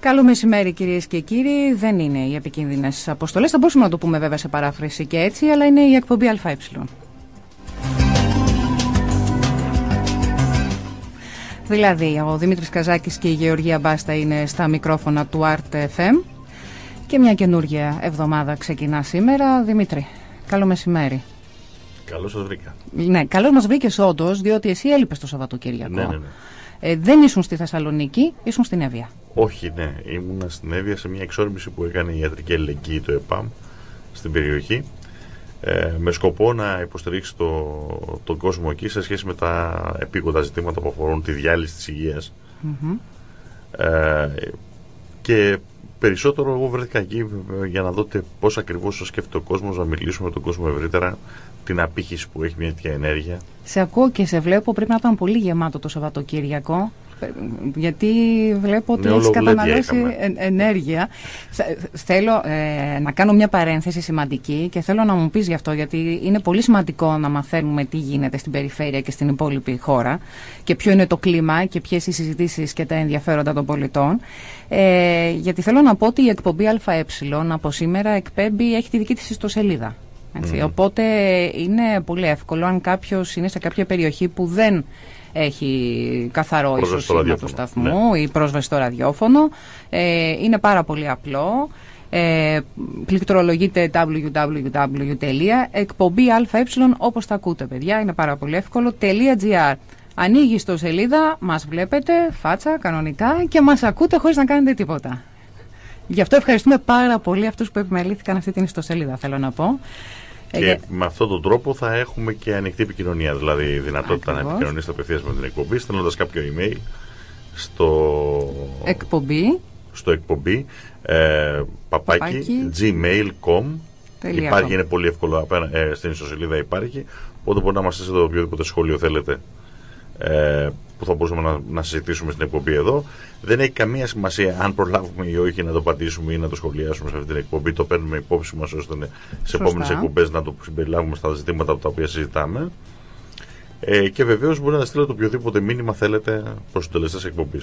Καλό μεσημέρι κυρίες και κύριοι. Δεν είναι οι επικίνδυνες αποστολές. Θα μπορούσαμε να το πούμε βέβαια σε παράφραση και έτσι, αλλά είναι η εκπομπή ΑΕ. Δηλαδή, ο Δημήτρης Καζάκης και η Γεωργία Μπάστα είναι στα μικρόφωνα του Art FM και μια καινούργια εβδομάδα ξεκινά σήμερα. Δημήτρη, καλό μεσημέρι. Καλώς σας βρήκα. Ναι, καλώς μας βρήκες όντως, διότι εσύ έλειπες το Σαββατοκύριακο. Ναι, ναι, ναι. Ε, δεν ήσουν στη Θεσσαλονίκη, ήσουν στην Εύβοια. Όχι, ναι. Ήμουνα στην Εύβοια σε μια εξόρμηση που έκανε η ιατρική αλληλεγγύη, το ΕΠΑΜ, στην περιοχή. Ε, με σκοπό να υποστηρίξει το, τον κόσμο εκεί σε σχέση με τα επίγοντα ζητήματα που αφορούν τη διάλυση της υγείας. Ε, και περισσότερο εγώ βρέθηκα εκεί για να δω πώς ακριβώς σκέφτεται ο κόσμος, να μιλήσουμε με τον κόσμο ευρύτερα, την απήχηση που έχει μια τέτοια ενέργεια. Σε ακούω και σε βλέπω, πρέπει να ήταν πολύ γεμάτο το Σαββατοκύριακο. Γιατί βλέπω ότι Ναι, έχεις όλο καταναλώσει γλέντια εν- ενέργεια. Θε- Θέλω ε, να κάνω μια παρένθεση σημαντική και θέλω να μου πεις γι' αυτό, γιατί είναι πολύ σημαντικό να μαθαίνουμε τι γίνεται στην περιφέρεια και στην υπόλοιπη χώρα και ποιο είναι το κλίμα και ποιες οι συζητήσεις και τα ενδιαφέροντα των πολιτών. Ε, γιατί θέλω να πω ότι η εκπομπή ΑΕ από σήμερα εκπέμπει, έχει τη δική της ιστοσελίδα. Έτσι. Οπότε είναι πολύ εύκολο αν κάποιος είναι σε κάποια περιοχή που δεν έχει καθαρό Πρόσβαση στο ισοσύγμα του ραδιόφωνο, σταθμού ή πρόσβαση στο ραδιόφωνο. Ε, είναι πάρα πολύ απλό. Ε, πληκτρολογείτε www.εκπομπή αε όπως τα ακούτε παιδιά, είναι πάρα πολύ εύκολο .gr Ανοίγει στο σελίδα, μας βλέπετε, φάτσα, κανονικά και μας ακούτε χωρίς να κάνετε τίποτα. Γι' αυτό ευχαριστούμε πάρα πολύ αυτούς που επιμελήθηκαν αυτή την ιστοσελίδα, θέλω να πω. Ε, Και για- με αυτόν τον τρόπο θα έχουμε και ανοιχτή επικοινωνία, δηλαδή δυνατότητα Ακριβώς. να επικοινωνήσετε απευθεία με την εκπομπή, στέλνοντας κάποιο email στο, εκπομπή στο εκπομπή ε, παπάκι, Παπάκι. gmail.com. Τελεία Υπάρχει, com. είναι πολύ εύκολο απένα- ε, στην ιστοσελίδα υπάρχει. Οπότε μπορεί να μας στήσετε οποιοδήποτε σχόλιο θέλετε ε, που θα μπορούσαμε να, να συζητήσουμε στην εκπομπή εδώ. Δεν έχει καμία σημασία αν προλάβουμε ή όχι να το πατήσουμε ή να το σχολιάσουμε σε αυτή την εκπομπή. Το παίρνουμε υπόψη μας ώστε σε Σωστά. επόμενες εκπομπές να το συμπεριλάβουμε στα ζητήματα τα οποία συζητάμε. Ε, και βεβαίως μπορεί να στείλετε οποιοδήποτε μήνυμα θέλετε προς τους τελεστέ εκπομπή.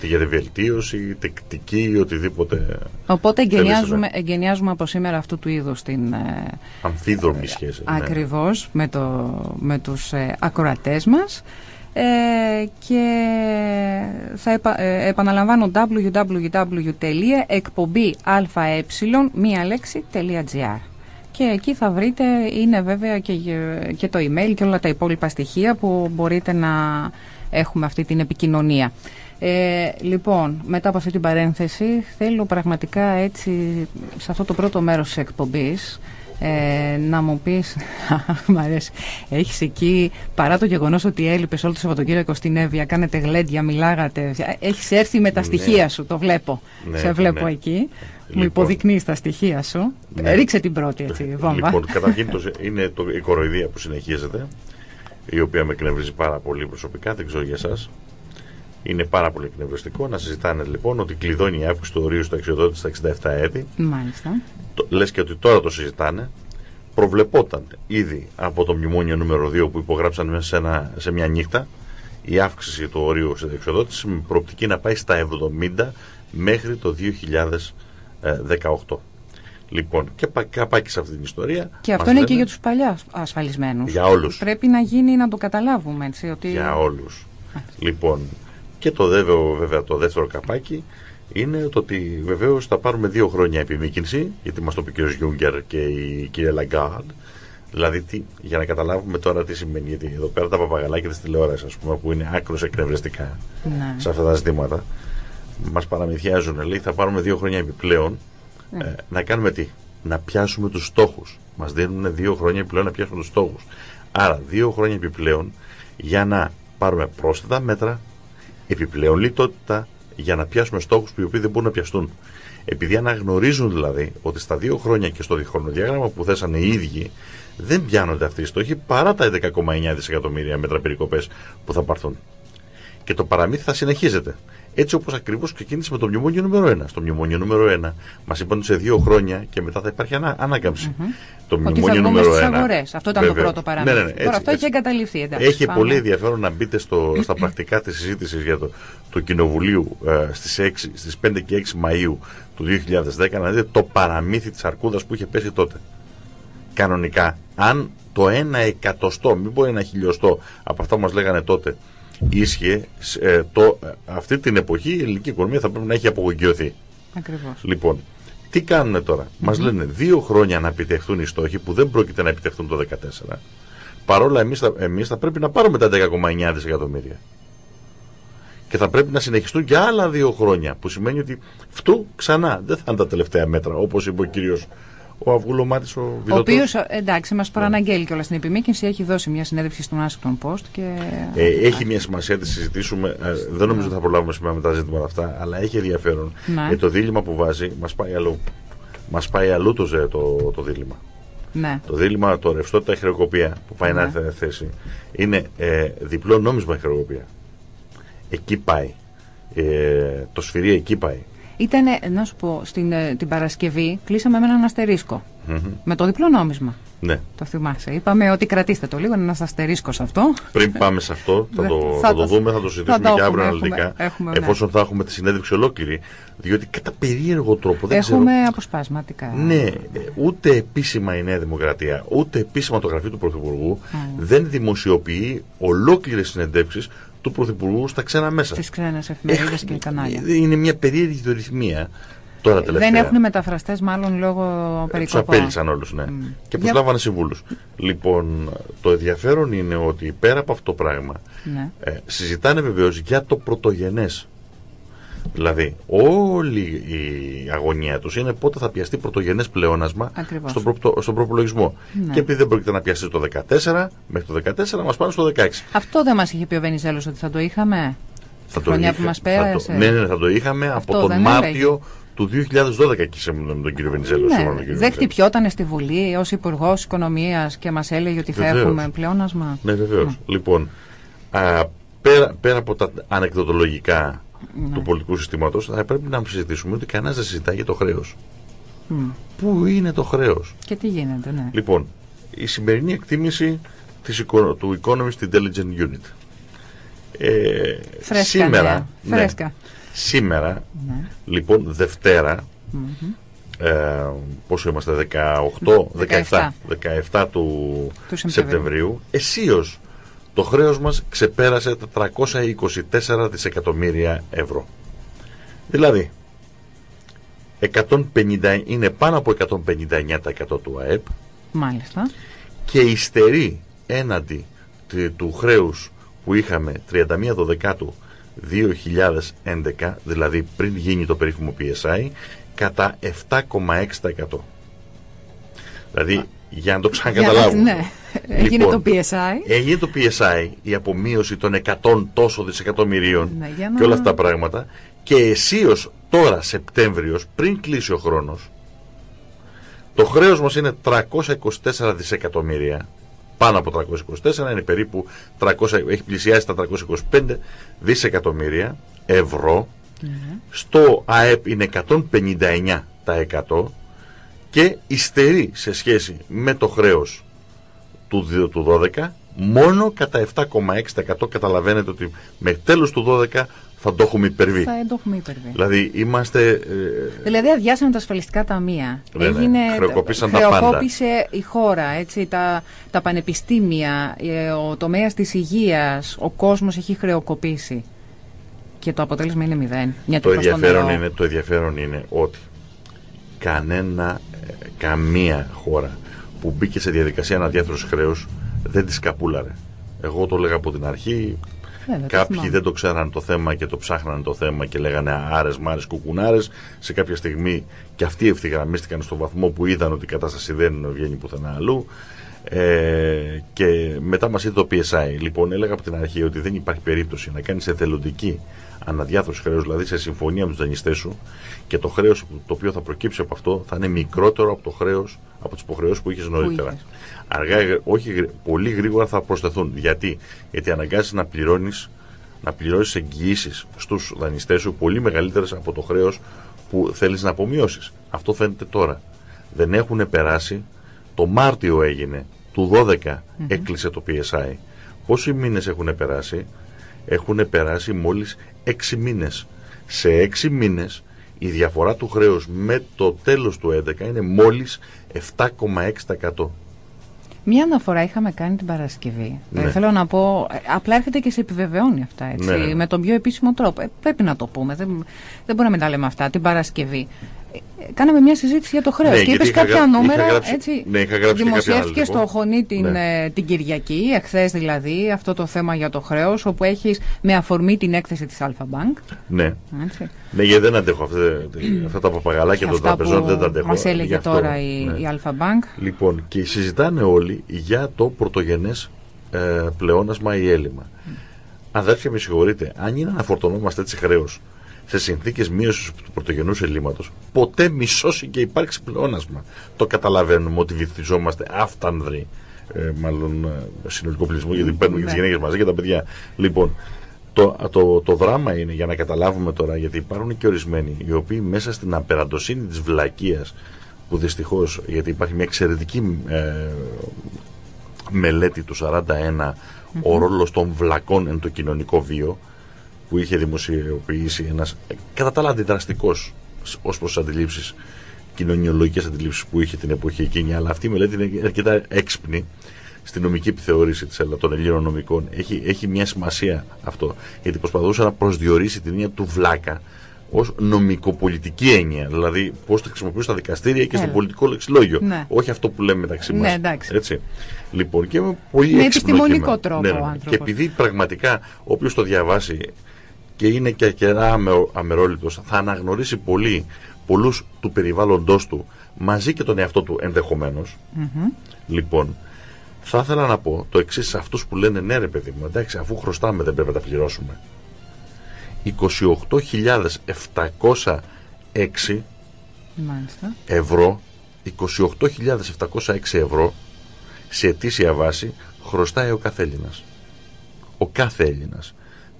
Τι για τη βελτίωση, τεκτική ή οτιδήποτε Οπότε εγκαινιάζουμε, Θέλετε, εγκαινιάζουμε από σήμερα αυτού του είδους την ε, αμφίδρομη σχέση. ναι. ακριβώς με, το, με τους ε, ακροατές μας ε, και θα επα, ε, επαναλαμβάνω www.εκπομπή.αε μία λέξη.gr και εκεί θα βρείτε, είναι βέβαια και, γε- και το email και όλα τα υπόλοιπα στοιχεία που μπορείτε να έχουμε αυτή την επικοινωνία. Ε, λοιπόν, μετά από αυτή την παρένθεση, θέλω πραγματικά έτσι, σε αυτό το πρώτο μέρος της εκπομπής, ε, να μου πεις, μ' αρέσει, έχεις εκεί, παρά το γεγονός ότι έλειπες όλο το Σαββατοκύριακο στην Εύβοια, κάνετε γλέντια, μιλάγατε, έχεις έρθει με τα Ναι. στοιχεία σου, το βλέπω, Ναι, σε βλέπω ναι. εκεί, μου Λοιπόν. υποδεικνύεις τα στοιχεία σου, Ναι. ρίξε την πρώτη έτσι, βόμβα. Λοιπόν, καταρχήν το, είναι το, η κοροϊδία που συνεχίζεται, η οποία με εκνευρίζει πάρα πολύ προσωπικά, δεν ξέρω για εσάς. Είναι πάρα πολύ εκνευριστικό να συζητάνε λοιπόν ότι κλειδώνει η αύξηση του ορίου στο αξιοδότης στα 67 έτη. Μάλιστα. Το, λες και ότι τώρα το συζητάνε. Προβλεπόταν ήδη από το μνημόνιο νούμερο 2 που υπογράψαν μέσα σε, ένα, σε μια νύχτα η αύξηση του ορίου στην εξοδότηση με προοπτική να πάει στα 70 μέχρι το 2018. Λοιπόν, και πα- καπάκι σε αυτή την ιστορία. Και αυτό μας είναι και λένε για τους παλιά ασφαλισμένους. Για όλους. Πρέπει να γίνει να το καταλάβουμε, έτσι, ότι... Για όλους. Λοιπόν, και το βέβαιο, βέβαια το δεύτερο καπάκι είναι το ότι βεβαίως θα πάρουμε δύο χρόνια επιμήκυνση, γιατί μας το είπε ο κ. Γιούγκερ και η κυρία Λαγκάρντ. Δηλαδή, τι, για να καταλάβουμε τώρα τι σημαίνει, γιατί εδώ πέρα τα παπαγαλάκια της τηλεόρασης, ας πούμε, που είναι άκρος εκνευριστικά Ναι. σε αυτά τα ζητήματα, μας παραμυθιάζουν. Λέει, θα πάρουμε δύο χρόνια επιπλέον Ναι. ε, να κάνουμε τι, να πιάσουμε τους στόχους. Μας δίνουν δύο χρόνια επιπλέον να πιάσουμε τους στόχους. Άρα, δύο χρόνια επιπλέον για να πάρουμε πρόσθετα μέτρα, επιπλέον λιτότητα για να πιάσουμε στόχους που οι οποίοι δεν μπορούν να πιαστούν. Επειδή αναγνωρίζουν δηλαδή ότι στα δύο χρόνια και στο χρονοδιάγραμμα που θέσανε οι ίδιοι δεν πιάνονται αυτοί οι στόχοι παρά τα 11,9 δισεκατομμύρια μέτρα περικοπές που θα πάρθουν. Και το παραμύθι θα συνεχίζεται. Έτσι όπως ακριβώς ξεκίνησε με το μνημόνιο νούμερο 1. Στο μνημόνιο νούμερο 1 μας είπαν ότι σε δύο χρόνια και μετά θα υπάρχει ανα, ανάκαμψη. Mm-hmm. Το ότι μνημόνιο νούμερο 1. Αγορές. Αυτό ήταν Βέβαια. το πρώτο παράδειγμα. Ναι, ναι, ναι, Τώρα αυτό έτσι. έχει εγκαταλειφθεί. Εντάξει, έχει πάμε. πολύ ενδιαφέρον να μπείτε στο, στα πρακτικά της συζήτησης για το, το Κοινοβουλίου ε, στις 5 και 6 Μαου του 2010 να δείτε το παραμύθι της Αρκούδας που είχε πέσει τότε. Κανονικά, αν το 1 εκατοστό, μην πω ένα χιλιοστό από αυτά που μας λέγανε τότε, ίσχυε, ε, το, αυτή την εποχή η ελληνική οικονομία θα πρέπει να έχει απογειωθεί. Ακριβώς. Λοιπόν, τι κάνουν τώρα; Mm-hmm. Μα λένε δύο χρόνια να επιτευχθούν οι στόχοι που δεν πρόκειται να επιτευχθούν το 2014. Παρόλα εμείς θα, εμείς θα πρέπει να πάρουμε τα 10,9 δισεκατομμύρια. Και θα πρέπει να συνεχιστούν και άλλα δύο χρόνια. Που σημαίνει ότι αυτού ξανά δεν θα είναι τα τελευταία μέτρα, όπως είπε ο κύριος ο Αυγουλωμάτη ο Βιδωτό. Ο οποίος, εντάξει, μας προαναγγέλει κιόλας στην επιμήκυνση, έχει δώσει μια συνέντευξη στον Washington Post. Και... Ε, έχει μια σημασία να τη συζητήσουμε. Ε, δεν νομίζω ότι θα προλάβουμε σήμερα με τα ζητήματα αυτά, αλλά έχει ενδιαφέρον. Ναι. Ε, το δίλημα που βάζει μας πάει αλλού. Μας πάει αλλού το, το, το δίλημα. Ναι. Το δίλημα, το ρευστότητα χρεοκοπία που πάει ναι. να θέσει είναι ε, διπλό νόμισμα χρεοκοπία. Εκεί πάει. Ε, το σφυρί εκεί πάει. Ήταν, να σου πω, στην, ε, την Παρασκευή κλείσαμε με έναν αστερίσκο. Με το διπλό νόμισμα. Ναι. Το θυμάσαι. Είπαμε ότι κρατήστε το λίγο, ένας αστερίσκος σε αυτό. Πριν πάμε σε αυτό, θα το, θα, το δούμε, θα το συζητήσουμε και αύριο αναλυτικά. Ναι. Εφόσον θα έχουμε τη συνέντευξη ολόκληρη. Διότι κατά περίεργο τρόπο δεν Έχουμε ξέρω, αποσπάσματικά. Ναι, ούτε επίσημα η Νέα Δημοκρατία, ούτε επίσημα το γραφείο του Πρωθυπουργού δεν δημοσιοποιεί ολόκληρες συνεντεύξεις του Πρωθυπουργού στα ξένα μέσα. Στις ξένες εφημερίδες και κανάλια. Είναι μια περίεργη δορυθμία. Τώρα τελευταία. Δεν έχουν μεταφραστές, μάλλον λόγω περικοπών. Τους απέλησαν όλους, ναι. Mm. Και προσλάβανε Για... συμβούλους. Λοιπόν, το ενδιαφέρον είναι ότι πέρα από αυτό το πράγμα ναι. ε, συζητάνε βεβαίως για το πρωτογενές Δηλαδή, όλη η αγωνία τους είναι πότε θα πιαστεί πρωτογενές πλεόνασμα στον, προ, στον προπολογισμό. Ναι. Και επειδή δεν πρόκειται να πιαστεί το 14, μέχρι το 14 μας πάνε στο 16. Αυτό δεν μας είχε πει ο Βενιζέλος ότι θα το είχαμε; Θα το χρονιά που μας πέρασε. ναι, ναι, θα το είχαμε Αυτό από τον Μάρτιο του 2012 εκεί με τον κύριο Βενιζέλο. Ναι, δεν χτυπιόταν στη Βουλή ως Υπουργός Οικονομίας και μας έλεγε ότι θα έχουμε πλεόνασμα; Ναι, βεβαίως. Ναι. Λοιπόν, α, πέρα, πέρα από τα ανεκδοτολογικά ναι. του πολιτικού συστήματος, θα πρέπει να συζητήσουμε ότι κανένας δεν συζητάει για το χρέος. Πού είναι το χρέος; Και τι γίνεται, ναι. Λοιπόν, η σημερινή εκτίμηση της, του Economist Intelligence Unit. Ε, Φρέσκα, σήμερα, ναι. Φρέσκα. σήμερα ναι. λοιπόν Δευτέρα ε, πόσο είμαστε 18, 17, 17, του, του Σεπτεμβρίου εσίως το χρέος μας ξεπέρασε τα 324 δισεκατομμύρια ευρώ. Δηλαδή, 150, είναι πάνω από 159% του ΑΕΠ. Μάλιστα. Και υστερεί έναντι του χρέους που είχαμε 31 Δεκάτου 2011, δηλαδή πριν γίνει το περίφημο PSI, κατά 7,6%. Δηλαδή, για να το ξανακαταλάβουμε. Ναι. Έγινε λοιπόν, το PSI. Έγινε το PSI, η απομείωση των 100 τόσο δισεκατομμυρίων ναι, και όλα αυτά τα πράγματα. Και αισίως τώρα Σεπτέμβριος, πριν κλείσει ο χρόνος, το χρέος μας είναι 324 δισεκατομμύρια. Πάνω από 324, είναι περίπου 300, έχει πλησιάσει τα 325 δισεκατομμύρια ευρώ. Ναι. Στο ΑΕΠ είναι 159% και υστερεί σε σχέση με το χρέος του, του 12 μόνο κατά 7,6% καταλαβαίνετε ότι με τέλος του 12 θα το έχουμε υπερβεί. Θα το έχουμε υπερβεί. Δηλαδή είμαστε... Ε, δηλαδή αδειάσανε τα ασφαλιστικά ταμεία. Ναι, Έγινε, χρεοκοπήσαν τα πάντα. η χώρα, έτσι, τα, τα πανεπιστήμια, ε, ο τομέας της υγείας, ο κόσμος έχει χρεοκοπήσει. Και το αποτέλεσμα είναι μηδέν. Μια το, ενδιαφέρον είναι, το ενδιαφέρον είναι ότι κανένα, ε, καμία χώρα που μπήκε σε διαδικασία αναδιάθρωσης χρέους δεν τη καπούλαρε. Εγώ το έλεγα από την αρχή. Ε, Κάποιοι δεν το ξέραν το θέμα και το ψάχναν το θέμα και λέγανε άρες, μάρες, κουκουνάρες. Σε κάποια στιγμή και αυτοί ευθυγραμμίστηκαν στο βαθμό που είδαν ότι η κατάσταση δεν βγαίνει πουθενά αλλού. Ε, και μετά μας είδε το PSI. Λοιπόν, έλεγα από την αρχή ότι δεν υπάρχει περίπτωση να κάνεις εθελοντική αναδιάθρωση χρέους, δηλαδή σε συμφωνία με τους δανειστές σου και το χρέος το οποίο θα προκύψει από αυτό θα είναι μικρότερο από το χρέος, από τι υποχρεώσεις που είχες νωρίτερα. Αργά, όχι πολύ γρήγορα θα προσθεθούν. Γιατί, Γιατί αναγκάζει να πληρώνεις να πληρώσεις εγγυήσεις στους δανειστές σου πολύ μεγαλύτερες από το χρέος που θέλεις να απομειώσεις. Αυτό φαίνεται τώρα. Δεν έχουν περάσει. Το Μάρτιο έγινε. Του 12 έκλεισε το PSI. Πόσοι μήνες έχουν περάσει, έχουν περάσει μόλις 6 μήνες. Σε 6 μήνες η διαφορά του χρέους με το τέλος του 2011 είναι μόλις 7,6%. Μία αναφορά είχαμε κάνει την Παρασκευή. Ναι. θέλω να πω, ε, απλά έρχεται και σε επιβεβαιώνει αυτά έτσι, ναι. με τον πιο επίσημο τρόπο. Ε, πρέπει να το πούμε. Δεν, δεν μπορούμε να τα λέμε αυτά. Την Παρασκευή κάναμε μια συζήτηση για το χρέος. Ναι, και είπες κάποια νούμερα. Γράψει, έτσι, ναι, είχα γράψει δημοσιεύτηκε στο Χωνί την, ναι. Ε, την Κυριακή, εχθές δηλαδή, αυτό το θέμα για το χρέος, όπου έχεις με αφορμή την έκθεση της Αλφα Bank. Ναι. Έτσι. Ναι, γιατί δεν αντέχω αυτά, αυτά τα παπαγαλάκια των τραπεζών, δεν τα αντέχω. Μας έλεγε τώρα η, ναι. η Αλφα Bank. Λοιπόν, και συζητάνε όλοι για το πρωτογενές ε, πλεόνασμα ή έλλειμμα. Mm. Αδέρφια, με συγχωρείτε, αν είναι να φορτωνόμαστε έτσι χρέος σε συνθήκες μείωσης του πρωτογενούς ελλείμματος, ποτέ μισώσει και υπάρξει πλεόνασμα. Το καταλαβαίνουμε ότι βυθιζόμαστε αυτανδροί, ε, μάλλον ε, συνολικό πληθυσμό, γιατί παίρνουμε και τις ναι. γυναίκες μαζί και τα παιδιά. Λοιπόν, το, το, το δράμα είναι για να καταλάβουμε τώρα, γιατί υπάρχουν και ορισμένοι οι οποίοι μέσα στην απεραντοσύνη της βλακείας, που δυστυχώς, γιατί υπάρχει μια εξαιρετική ε, μελέτη του 41, ο ρόλος των βλακών εν το κοινωνικό βίο, που είχε δημοσιοποιήσει ένας κατά τα άλλα αντιδραστικός ως προς τις αντιλήψεις κοινωνιολογικές αντιλήψεις που είχε την εποχή εκείνη αλλά αυτή η μελέτη είναι αρκετά έξυπνη στη νομική επιθεώρηση της, των Ελλήνων νομικών έχει, έχει μια σημασία αυτό γιατί προσπαθούσε να προσδιορίσει την έννοια του βλάκα ως νομικοπολιτική έννοια. Δηλαδή, πώς τη χρησιμοποιούν στα δικαστήρια και στο πολιτικό λεξιλόγιο. Ναι. Όχι αυτό που λέμε μεταξύ μας. Ναι, έτσι. Λοιπόν, και με πολύ με επιστημονικό τρόπο. Ναι, ναι, ναι. Και επειδή πραγματικά όποιος το διαβάσει και είναι και αρκετά αμερόληπτος. Θα αναγνωρίσει πολύ πολλούς του περιβάλλοντός του μαζί και τον εαυτό του ενδεχομένως. Λοιπόν θα ήθελα να πω το εξής σε αυτούς που λένε ναι ρε παιδί μου εντάξει αφού χρωστάμε δεν πρέπει να τα πληρώσουμε 28.706 ευρώ 28.706 ευρώ σε ετήσια βάση χρωστάει ο κάθε Έλληνας. Ο κάθε Έλληνας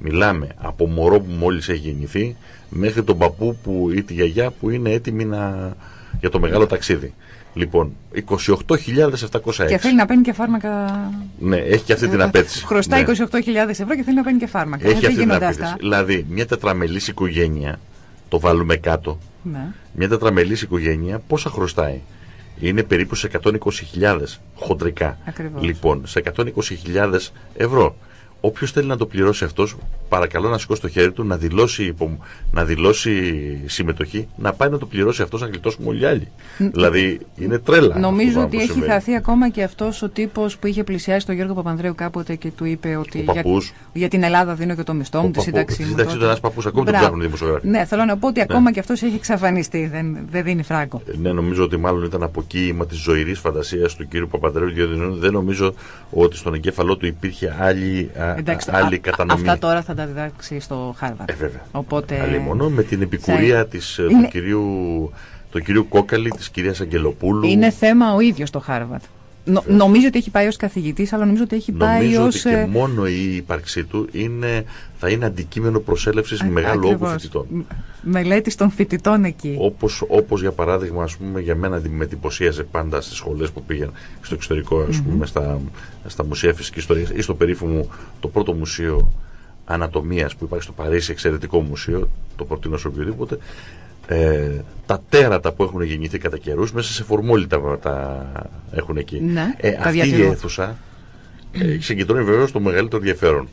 Μιλάμε από μωρό που μόλις έχει γεννηθεί μέχρι τον παππού που, ή τη γιαγιά που είναι έτοιμη να, για το μεγάλο ταξίδι. Λοιπόν, 28.706. Και θέλει να παίρνει και φάρμακα. Ναι, έχει και αυτή την απέτηση. Χρωστάει ναι. 28.000 ευρώ και θέλει να παίρνει και φάρμακα. Έχει αυτή την απέτηση. Δηλαδή, μια τετραμελής οικογένεια, το βάλουμε κάτω. Ναι. Μια τετραμελής οικογένεια πόσα χρωστάει; Είναι περίπου σε 120.000 χοντρικά. Ακριβώς. Λοιπόν, σε 120.000 ευρώ. Όποιος θέλει να το πληρώσει αυτός, παρακαλώ να σηκώσει το χέρι του, να δηλώσει, να δηλώσει συμμετοχή, να πάει να το πληρώσει αυτός, να γλιτώσουμε όλοι οι άλλοι. δηλαδή είναι τρέλα. Νομίζω ότι έχει χαθεί ακόμα και αυτός ο τύπος που είχε πλησιάσει τον Γιώργο Παπανδρέου κάποτε και του είπε ότι για, για, την Ελλάδα δίνω και το μισθό μου, τη σύνταξή μου. Τη σύνταξη του ένας παππούς, ακόμη δεν ψάχνουν οι δημοσιογράφοι. Ναι, θέλω να πω ότι ναι. ακόμα και αυτός έχει εξαφανιστεί, δεν, δεν δίνει φράγκο. Ε, ναι, νομίζω ότι μάλλον ήταν αποκοίημα της ζωηρής φαντασίας του κ. Παπανδρέου, δεν νομίζω ότι στον εγκέφαλό του υπήρχε άλλη Εντάξει, άλλη κατανομή. Αυτά τώρα θα τα διδάξει στο Χάρβαρντ. Ε, βέβαια. Οπότε... Άλλη μόνο με την επικουρία θα... της, ε, Είναι... του, κυρίου, του κυρίου Κόκαλη, της κυρίας Αγγελοπούλου. Είναι θέμα ο ίδιος το Χάρβαρντ. Νο, νομίζω ότι έχει πάει ως καθηγητής, αλλά νομίζω ότι έχει νομίζω πάει ως... Νομίζω ότι και ε, μόνο η ύπαρξή του είναι, θα είναι αντικείμενο προσέλευσης μεγάλου όγκου φοιτητών. Μελέτης των φοιτητών εκεί. Όπως, όπως για παράδειγμα, ας πούμε, για μένα με εντυπωσίαζε πάντα στις σχολές που πήγαν στο εξωτερικό, ας πούμε, mm-hmm. στα, στα μουσεία φυσικής ιστορίας ή στο περίφημο το πρώτο μουσείο ανατομίας που υπάρχει στο Παρίσι, εξαιρετικό μουσείο, το προτείνω σε οποιοδήποτε, ε, τα τέρατα που έχουν γεννηθεί κατά καιρούς μέσα σε φορμόλι τα, τα έχουν εκεί. Ναι, ε, αυτή η αίθουσα ε, συγκεντρώνει βεβαίως το μεγαλύτερο ενδιαφέρον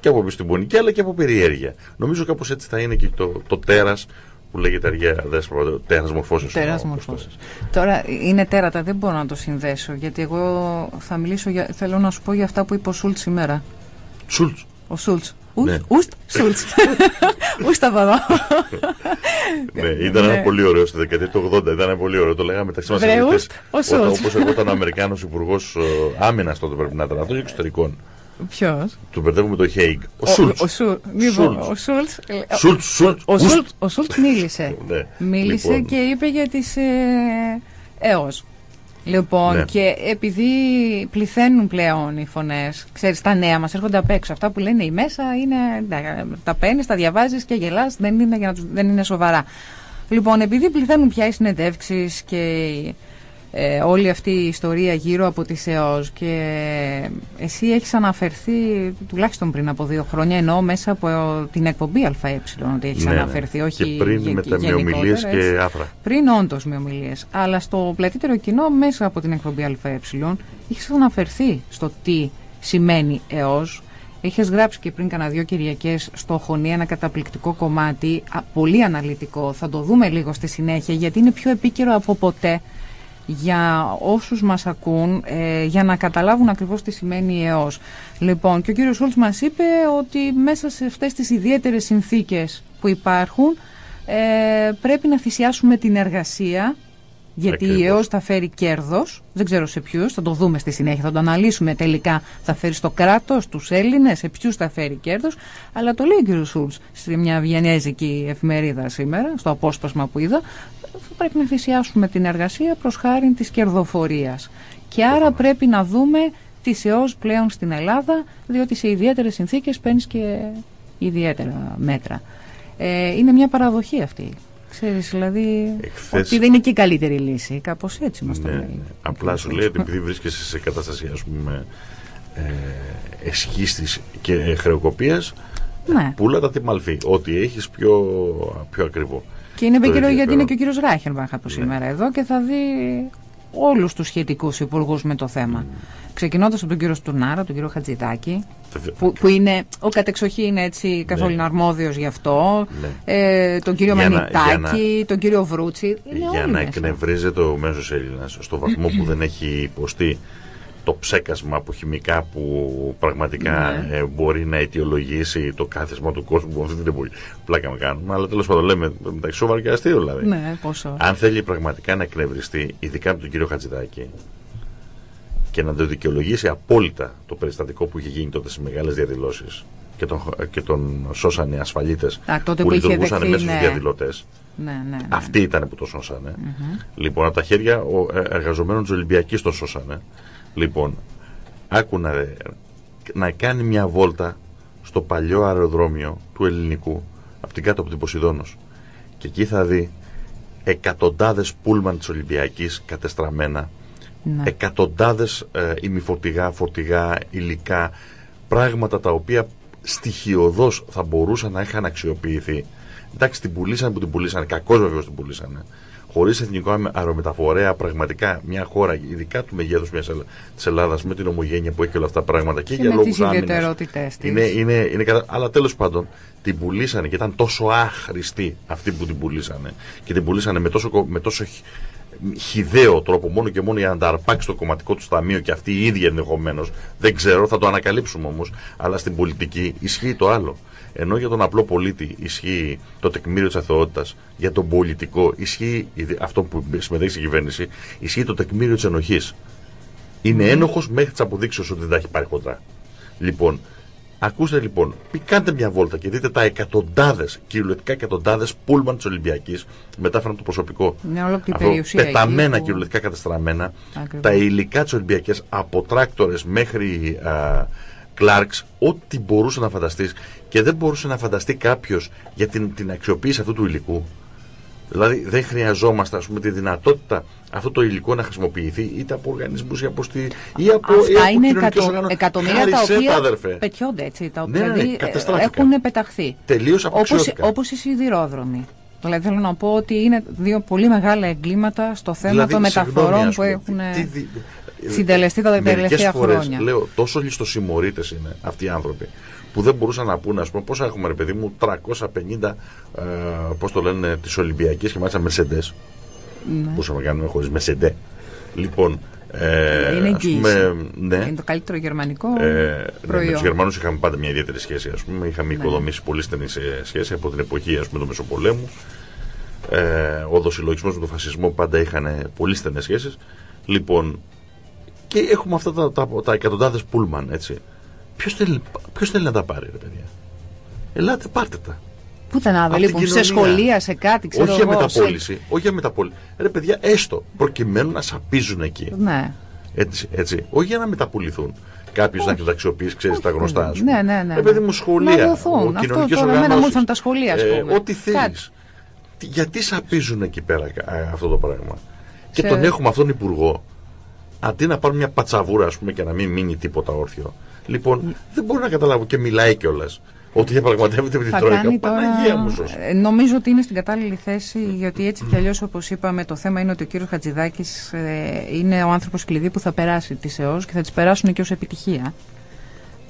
και από επιστημονική αλλά και από περιέργεια. Νομίζω κάπως έτσι θα είναι και το, το τέρας που λέγεται αργία δέσπο, τέρας μορφώσεως. Τέρας μορφώσεως. Τώρα είναι τέρατα, δεν μπορώ να το συνδέσω, γιατί εγώ θα μιλήσω, για, θέλω να σου πω για αυτά που είπε ο Σούλτς σήμερα. Σούλτς. Ο Σούλτς. Ναι. Ουστ, Σούλτς. Ούστα εδώ. Ναι, ήταν ένα ναι. πολύ ωραίο στη δεκαετία του 80. Ήταν ένα πολύ ωραίο. Το λέγαμε μεταξύ μας. Όπως εγώ ήταν Αμερικάνος Υπουργός ε, Άμυνα τότε πρέπει να ήταν. Αυτός εξωτερικών. Ποιος; Του μπερδεύουμε το Χέιγκ. Ο Σούλτς. Ο Σούλτ. Ο Σούλτς μίλησε. Ναι. Μίλησε λοιπόν. και είπε για τις ΕΟΣ. Λοιπόν, ναι. και επειδή πληθαίνουν πλέον οι φωνές, ξέρεις, τα νέα μας έρχονται απ' έξω. Αυτά που λένε οι μέσα είναι. Τα παίρνεις, τα διαβάζεις και γελάς, δεν, είναι, δεν είναι σοβαρά. Λοιπόν, επειδή πληθαίνουν πια οι συνεντεύξεις και ε, όλη αυτή η ιστορία γύρω από τη ΣΕΟΣ. Και εσύ έχεις αναφερθεί τουλάχιστον πριν από δύο χρόνια ενώ μέσα από την εκπομπή ΑΕ ότι έχεις ναι, ναι. αναφερθεί όχι και πριν με, τα, ομιλίες και άφρα πριν όντως με ομιλίες αλλά στο πλατύτερο κοινό μέσα από την εκπομπή ΑΕ έχεις αναφερθεί στο τι σημαίνει ΕΟΣ. Είχες γράψει και πριν κανένα δύο Κυριακές στο Χωνί ένα καταπληκτικό κομμάτι, πολύ αναλυτικό. Θα το δούμε λίγο στη συνέχεια, γιατί είναι πιο επίκαιρο από ποτέ για όσους μας ακούν ε, για να καταλάβουν ακριβώς τι σημαίνει η ΕΟΣ. Λοιπόν, και ο κύριος Σούλτς μας είπε ότι μέσα σε αυτές τις ιδιαίτερες συνθήκες που υπάρχουν ε, πρέπει να θυσιάσουμε την εργασία γιατί η ΕΟΣ θα φέρει κέρδος. Δεν ξέρω σε ποιους, θα το δούμε στη συνέχεια, θα το αναλύσουμε τελικά. Θα φέρει στο κράτος, στου Έλληνες, σε ποιους θα φέρει κέρδος. Αλλά το λέει ο κ. Σούλτς σε μια βιενέζικη εφημερίδα σήμερα, στο απόσπασμα που είδα. Θα πρέπει να θυσιάσουμε την εργασία προς χάρη της κερδοφορίας. Και άρα πρέπει να δούμε τη ΕΟΣ πλέον στην Ελλάδα, διότι σε ιδιαίτερες συνθήκες παίρνεις και ιδιαίτερα μέτρα. Ε, είναι μια παραδοχή αυτή. Ξέρεις, δηλαδή, Εχθές... ότι δεν είναι και η καλύτερη λύση. Κάπως έτσι μας το ναι, λέει. Ναι. Απλά σου λέει ότι επειδή βρίσκεσαι σε κατάσταση, ας πούμε, ε, και χρεοκοπίας, ναι. πουλά τα τιμαλφή. Ό,τι έχεις πιο, πιο ακριβό. Και είναι επικαιρό γιατί είναι και ο κύριος Ράχενμπαχ από ναι. σήμερα εδώ και θα δει όλους τους σχετικούς υπουργούς με το θέμα. Mm. Ξεκινώντας από τον κύριο Στουρνάρα, τον κύριο Χατζηδάκη, που, που είναι, ο κατεξοχή είναι έτσι καθόλου ναι. αρμόδιος γι' αυτό, ναι. ε, τον κύριο για Μανιτάκη, τον κύριο Βρούτσι. Είναι για να εκνευρίζεται ο μέσος Έλληνας στο βαθμό που δεν έχει υποστεί το ψέκασμα από χημικά που πραγματικά ναι. ε, μπορεί να αιτιολογήσει το κάθισμα του κόσμου που αυτή την εποχή. Πλάκα με κάνουμε, αλλά τέλος πάντων λέμε μεταξύ σοβαρό και αστείο δηλαδή. Ναι, πόσο. Αν θέλει πραγματικά να εκνευριστεί, ειδικά με τον κύριο Χατζηδάκη, και να το δικαιολογήσει απόλυτα το περιστατικό που είχε γίνει τότε στις μεγάλες διαδηλώσεις και τον, και τον σώσανε ασφαλίτες που, που λειτουργούσαν μέσα στους ναι. διαδηλωτές. Ναι, ναι, ναι. Αυτοί ήταν που το σώσανε. Λοιπόν, από τα χέρια ε, εργαζομένων της Ολυμπιακής το σώσανε. Λοιπόν, άκου να, κάνει μια βόλτα στο παλιό αεροδρόμιο του ελληνικού, από την κάτω από την Ποσειδόνος. Και εκεί θα δει εκατοντάδες πούλμαν της Ολυμπιακής κατεστραμμένα, ναι. εκατοντάδες ε, ημιφορτηγά, φορτηγά, υλικά, πράγματα τα οποία στοιχειοδός θα μπορούσαν να είχαν αξιοποιηθεί. Εντάξει, την πουλήσανε που την πουλήσανε, κακώς βεβαίως την πουλήσανε χωρίς εθνικό αερομεταφορέα, πραγματικά μια χώρα, ειδικά του μεγέθους της Ελλάδας, με την ομογένεια που έχει όλα αυτά τα πράγματα και, και για λόγους άμυνας. Είναι, είναι, είναι κατα... Αλλά τέλος πάντων την πουλήσανε και ήταν τόσο άχρηστη αυτή που την πουλήσανε. Και την πουλήσανε με τόσο, με τόσο χιδαίο τρόπο, μόνο και μόνο για να τα αρπάξει το κομματικό του ταμείο και αυτή η ίδια ενδεχομένως. Δεν ξέρω, θα το ανακαλύψουμε όμως. Αλλά στην πολιτική ισχύει το άλλο. Ενώ για τον απλό πολίτη ισχύει το τεκμήριο της αθωότητας, για τον πολιτικό ισχύει αυτό που συμμετέχει στην κυβέρνηση, ισχύει το τεκμήριο της ενοχής. Είναι ένοχος μέχρι τις αποδείξεις ότι δεν τα έχει πάρει χοντρά. Λοιπόν, ακούστε λοιπόν, κάντε μια βόλτα και δείτε τα εκατοντάδες, κυριολεκτικά εκατοντάδες πούλμαν της Ολυμπιακής, μετάφεραν το προσωπικό. Μια Πεταμένα που... κυριολεκτικά καταστραμμένα, τα υλικά της Ολυμπιακής από τράκτορες μέχρι. Α, Clarks, ό,τι μπορούσε να φανταστείς και δεν μπορούσε να φανταστεί κάποιος για την, την αξιοποίηση αυτού του υλικού. Δηλαδή δεν χρειαζόμαστε ας πούμε, τη δυνατότητα αυτό το υλικό να χρησιμοποιηθεί είτε από οργανισμούς ή από, στη, ή από, Αυτά ή είναι εκατο, εκατομμύρια τα οποία αδερφέ. πετιόνται έτσι. Τα οποία ναι, ναι, δηλαδή, ε, έχουν πεταχθεί. Τελείως Όπω οι σιδηρόδρομοι. Δηλαδή θέλω να πω ότι είναι δύο πολύ μεγάλα εγκλήματα στο θέμα δηλαδή, των μεταφορών που έχουν. Τι, συντελεστεί τα τελευταία χρόνια. Λέω, τόσο ληστοσημωρείτε είναι αυτοί οι άνθρωποι που δεν μπορούσαν να πούνε, ας πούμε, πόσα έχουμε, ρε παιδί μου, 350, ε, πώς το λένε, τις Ολυμπιακές και μάλιστα Mercedes. Ναι. Πόσο να κάνουμε χωρίς Mercedes. Λοιπόν, ε, είναι εγγύηση. ναι. Είναι το καλύτερο γερμανικό ε, προϊόν. Ναι, με τους Γερμανούς είχαμε πάντα μια ιδιαίτερη σχέση. Ας πούμε. Είχαμε ναι. οικοδομήσει πολύ στενή σχέση από την εποχή ας πούμε, του Μεσοπολέμου. Ε, ο δοσυλλογισμό με τον φασισμό πάντα είχαν πολύ στενές σχέσεις. Λοιπόν, και έχουμε αυτά τα, τα, τα εκατοντάδες πούλμαν, έτσι. Ποιος θέλει, ποιος θέλει να τα πάρει, ρε παιδιά; Ελάτε, πάρτε τα. Πουθενά, λοιπόν, σε σχολεία, σε κάτι, ξέρω όχι για εγώ, μεταπόληση. σε- Όχι για μεταπόληση. Ρε παιδιά, έστω προκειμένου να σαπίζουν εκεί. Ναι. Έτσι, έτσι. Όχι για να μεταπουληθούν. Κάποιο να αξιοποιήσει, ξέρεις, τα γνωστά. ας πούμε. Ναι, ναι, ναι, Ρε παιδί ναι. μου, σχολεία. Να δοθούν. ο- Αυτό κοινωνικές τώρα, εμένα μου οργανώσεις. ήρθαν τα σχολεία, ας Ε, πούμε. Ό,τι θέλεις. Κάτι. Γιατί σαπίζουν εκεί πέρα ε, αυτό το πράγμα; Και Σε- τον έχουμε αυτόν υπουργό. Αντί να πάρουν μια πατσαβούρα, ας πούμε, και να μην μείνει τίποτα όρθιο. Λοιπόν, δεν μπορώ να καταλάβω και μιλάει κιόλας. Ότι διαπραγματεύεται με την Θα Τρόικα. κάνει τώρα... Παναγία μου σώσε. Ε, Νομίζω ότι είναι στην κατάλληλη θέση, γιατί έτσι κι αλλιώς, όπως είπαμε, το θέμα είναι ότι ο κύριος Χατζηδάκης είναι ο άνθρωπος κλειδί που θα περάσει τις ΕΟΣ και θα τις περάσουν και ως επιτυχία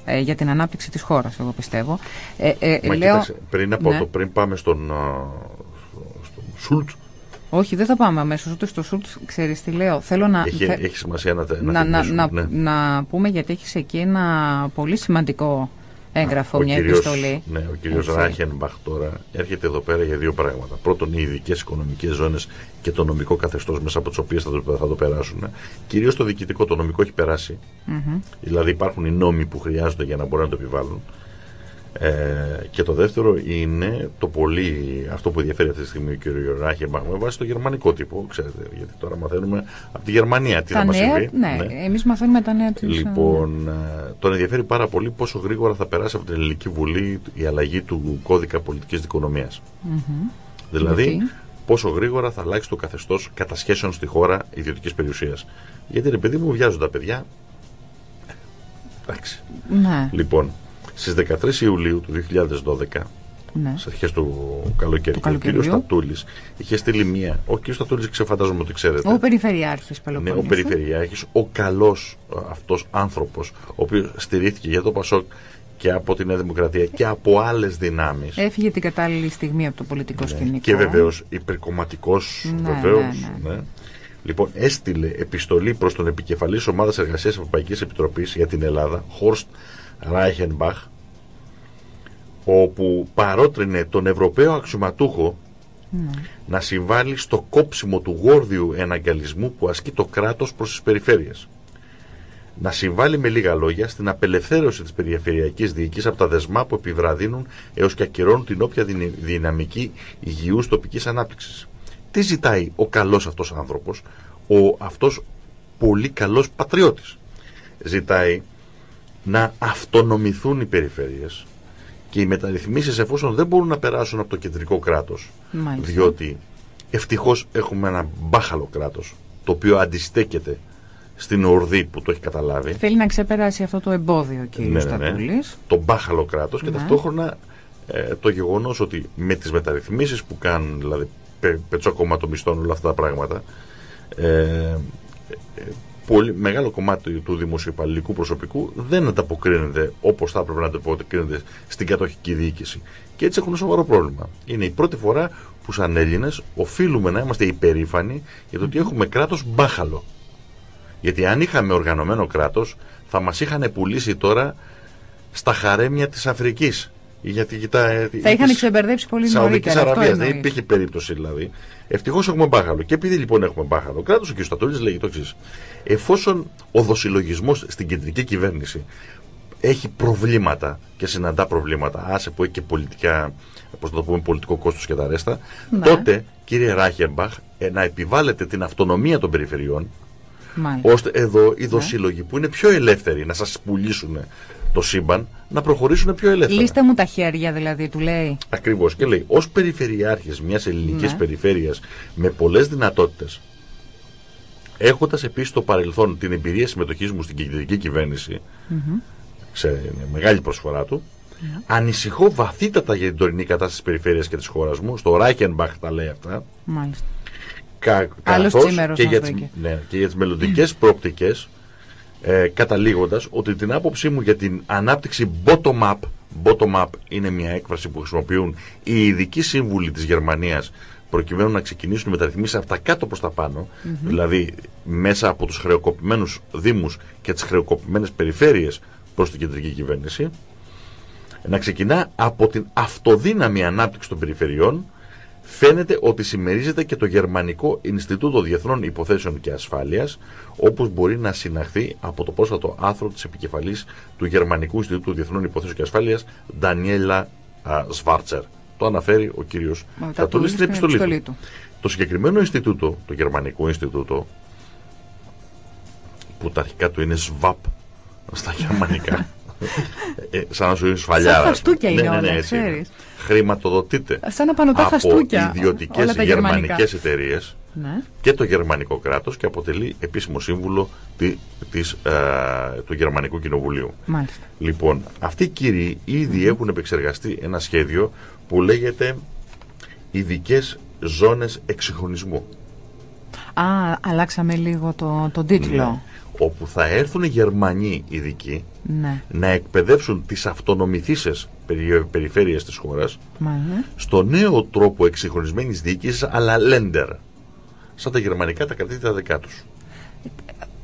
ε, για την ανάπτυξη της χώρας, εγώ πιστεύω. Ε, ε, Μα λέω, κοίταξε, πριν, από Ναι. το, πριν πάμε στον, α, στον Σούλτ, Όχι, δεν θα πάμε αμέσως ούτε στο Σούλτ. Ξέρεις τι λέω. Θέλω να. έχει, θε- έχει σημασία να, τε- να, να, να, θυμίσουμε, να, ναι. να πούμε γιατί έχεις εκεί ένα πολύ σημαντικό έγγραφο, Ο μια κύριος- επιστολή. Ναι, ο κύριος Έτσι. Ράχενμπαχ τώρα έρχεται εδώ πέρα για δύο πράγματα. Πρώτον, οι ειδικές οικονομικές ζώνες και το νομικό καθεστώς μέσα από τις οποίες θα το, θα το περάσουν. Κυρίως το διοικητικό, το νομικό έχει περάσει. Μμμ. Δηλαδή υπάρχουν οι νόμοι που χρειάζονται για να μπορούν να το επιβάλλουν. Ε, και το δεύτερο είναι το πολύ, αυτό που ενδιαφέρει αυτή τη στιγμή ο κ. Ράχενμπαχ με βάση το γερμανικό τύπο, ξέρετε, γιατί τώρα μαθαίνουμε από τη Γερμανία τι Τα θα μας νέα, συμβεί. ναι, εμείς μαθαίνουμε τα νέα της... Λοιπόν, ε, τον ενδιαφέρει πάρα πολύ πόσο γρήγορα θα περάσει από την Ελληνική Βουλή η αλλαγή του κώδικα πολιτικής δικονομίας. Μμμ. Δηλαδή, Γιατί; πόσο γρήγορα θα αλλάξει το καθεστώς κατασχέσεων στη χώρα ιδιωτικής περιουσίας. Γιατί ρε παιδί μου βιάζουν τα παιδιά. Εντάξει. Ναι, Λοιπόν, στις 13 Ιουλίου του 2012, ναι. στις αρχές του καλοκαιριού, Του ο κ. καλοκαιριού. Στατούλης είχε στείλει μία. Ο κ. Στατούλης ξεφαντάζομαι ότι ξέρετε. Ο Περιφερειάρχης Ναι, Πελοποννήσου. ο Περιφερειάρχης, ο καλός ε, αυτός άνθρωπος, ο οποίος στηρίχθηκε για το Πασόκ και από τη Νέα Δημοκρατία και από άλλες δυνάμεις. Έφυγε την κατάλληλη στιγμή από το πολιτικό σκηνικό. Ναι. Και βεβαίως υπερκομματικός, Ναι, βεβαίως, ναι, ναι. Λοιπόν, έστειλε επιστολή προς τον επικεφαλής ομάδας εργασίας Ευρωπαϊκής Επιτροπής για την Ελλάδα, Χόρστ Ράιχενμπαχ, όπου παρότρινε τον Ευρωπαίο αξιωματούχο Ναι. να συμβάλλει στο κόψιμο του γόρδιου εναγκαλισμού που ασκεί το κράτος προς τις περιφέρειες. Να συμβάλλει με λίγα λόγια στην απελευθέρωση της περιφερειακής διοίκησης από τα δεσμά που επιβραδύνουν έως και ακυρώνουν την όποια δυνη- δυναμική υγιούς τοπικής ανάπτυξης. Τι ζητάει ο καλός αυτός άνθρωπος, ο αυτός πολύ καλός πατριώτης; Ζητάει να αυτονομηθούν οι περιφέρειες και οι μεταρρυθμίσεις εφόσον δεν μπορούν να περάσουν από το κεντρικό κράτος Μάλιστα. διότι ευτυχώς έχουμε ένα μπάχαλο κράτος το οποίο αντιστέκεται στην ορδή που το έχει καταλάβει Θέλει να ξεπεράσει αυτό το εμπόδιο ο κύριος Ναι, ναι, ναι. Στατούλης. το μπάχαλο κράτος και Ναι. ταυτόχρονα ε, το γεγονός ότι με τις μεταρρυθμίσεις που κάνουν δηλαδή πε, πετσόκομμα των μισθών όλα αυτά τα πράγματα ε, ε, πολύ μεγάλο κομμάτι του δημοσιοπαλληλικού προσωπικού δεν ανταποκρίνεται όπως θα έπρεπε να ανταποκρίνεται στην κατοχική διοίκηση. Και έτσι έχουν σοβαρό πρόβλημα. Είναι η πρώτη φορά που σαν Έλληνες οφείλουμε να είμαστε υπερήφανοι για το ότι έχουμε κράτος μπάχαλο. Γιατί αν είχαμε οργανωμένο κράτος θα μας είχαν πουλήσει τώρα στα χαρέμια της Αφρικής. Γιατί κοιτά, Θα είχαν ξεμπερδέψει πολύ Σαουδικής νωρίτερα. Αυτό Αραβίας. Δεν εννοείς. υπήρχε περίπτωση δηλαδή. Ευτυχώς έχουμε μπάχαλο. Και επειδή λοιπόν έχουμε μπάχαλο κράτος, ο κ. Στατούλης λέγει το εξής. Εφόσον ο δοσυλλογισμός στην κεντρική κυβέρνηση έχει προβλήματα και συναντά προβλήματα, άσε που έχει και πολιτικά, πώς να το πούμε, πολιτικό κόστος και τα ρέστα, Ναι. τότε, κύριε Ράχεμπαχ, ε, να επιβάλλετε την αυτονομία των περιφερειών, Μάλιστα. ώστε εδώ οι δοσύλλογοι που είναι πιο ελεύθεροι να σας πουλήσουν το σύμπαν, να προχωρήσουν πιο ελεύθερα. Λύστε μου τα χέρια δηλαδή, του λέει. Ακριβώς. Και λέει, ως περιφερειάρχης μιας ελληνικής Ναι. περιφέρειας με πολλές δυνατότητες, έχοντας επίσης στο παρελθόν την εμπειρία συμμετοχής μου στην κεντρική κυβέρνηση, Μμμ. σε μεγάλη προσφορά του, Ναι. ανησυχώ βαθύτατα για την τωρινή κατάσταση της περιφέρειας και της χώρας μου. Στο Ράικενμπαχ τα λέει αυτά. Μάλιστα. Κα, Άλλος καθώς Τσίμερος και, μας για το τις, είπε. ναι, και για τις μελλοντικές πρόπτικες ε, καταλήγοντας ότι την άποψή μου για την ανάπτυξη bottom-up bottom-up είναι μια έκφραση που χρησιμοποιούν οι ειδικοί σύμβουλοι της Γερμανίας προκειμένου να ξεκινήσουν οι μεταρρυθμίσεις από τα κάτω προς τα πάνω δηλαδή μέσα από τους χρεοκοπημένους δήμους και τις χρεοκοπημένες περιφέρειες προς την κεντρική κυβέρνηση να ξεκινά από την αυτοδύναμη ανάπτυξη των περιφερειών φαίνεται ότι συμμερίζεται και το Γερμανικό Ινστιτούτο Διεθνών Υποθέσεων και Ασφάλειας όπως μπορεί να συναχθεί από το πρόσφατο άρθρο της επικεφαλής του Γερμανικού Ινστιτούτου Διεθνών Υποθέσεων και Ασφάλειας Ντανιέλα α, Σβάρτσερ. Το αναφέρει ο κύριος Τατούλης στην επιστολή, του. Το συγκεκριμένο Ινστιτούτο, το Γερμανικό Ινστιτούτο, που τα αρχικά του είναι ΣΒΑΠ στα γερμανικά, ε, σαν να σου είναι σφαλιάρας. Σαν χαστούκια είναι ναι, ναι, ναι, όλα, ξέρεις. Χρηματοδοτείται σαν να πάνω τα από χαστούκια, ιδιωτικές γερμανικές εταιρείες ναι. και το γερμανικό κράτος και αποτελεί επίσημο σύμβουλο της, ε, του Γερμανικού Κοινοβουλίου. Μάλιστα. Λοιπόν, αυτοί οι κύριοι ήδη έχουν επεξεργαστεί ένα σχέδιο που λέγεται ειδικές ζώνες εξυγχρονισμού. Α, αλλάξαμε λίγο το, τον τίτλο. Ναι όπου θα έρθουν οι Γερμανοί ειδικοί ναι. να εκπαιδεύσουν τις αυτονομηθήσεις περιφέρειες της χώρας στο νέο τρόπο εξυγχρονισμένης διοίκησης αλλά lender. Σαν τα γερμανικά τα κρατήτητα δεκά τους.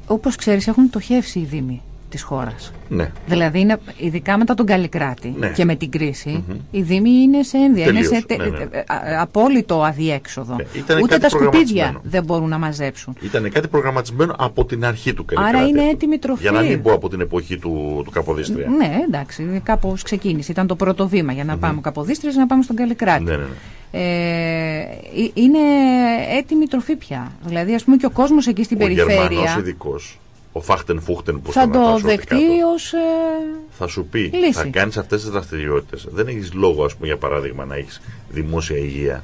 Όπως ξέρεις έχουν πτωχεύσει οι Δήμοι της χώρας. Ναι. Δηλαδή, είναι, ειδικά μετά τον Καλλικράτη ναι. και με την κρίση, mm-hmm. οι Δήμοι είναι σε ένδια, είναι σε τε, ναι, ναι. Ε, απόλυτο αδιέξοδο. Ναι. Ούτε τα σκουπίδια δεν μπορούν να μαζέψουν. Ήταν κάτι προγραμματισμένο από την αρχή του Καλλικράτη. Άρα είναι έτοιμη τροφή. Για να μην πω από την εποχή του, του Καποδίστρια. Ναι, εντάξει, κάπως ξεκίνησε. Ήταν το πρώτο βήμα για να mm-hmm. πάμε Καποδίστρια να πάμε στον Καλλικράτη. Ναι, ναι, ναι. Ε, είναι έτοιμη τροφή πια. Δηλαδή, ας πούμε, και ο κόσμος εκεί στην ο περιφέρεια. Ο Γερμανός ειδικός ο Φάχτεν Φούχτεν που θα το δεχτεί ως. Ε, θα σου πει, λύση. θα κάνεις αυτές τις δραστηριότητες. Δεν έχεις λόγο, ας πούμε, για παράδειγμα, να έχεις δημόσια υγεία.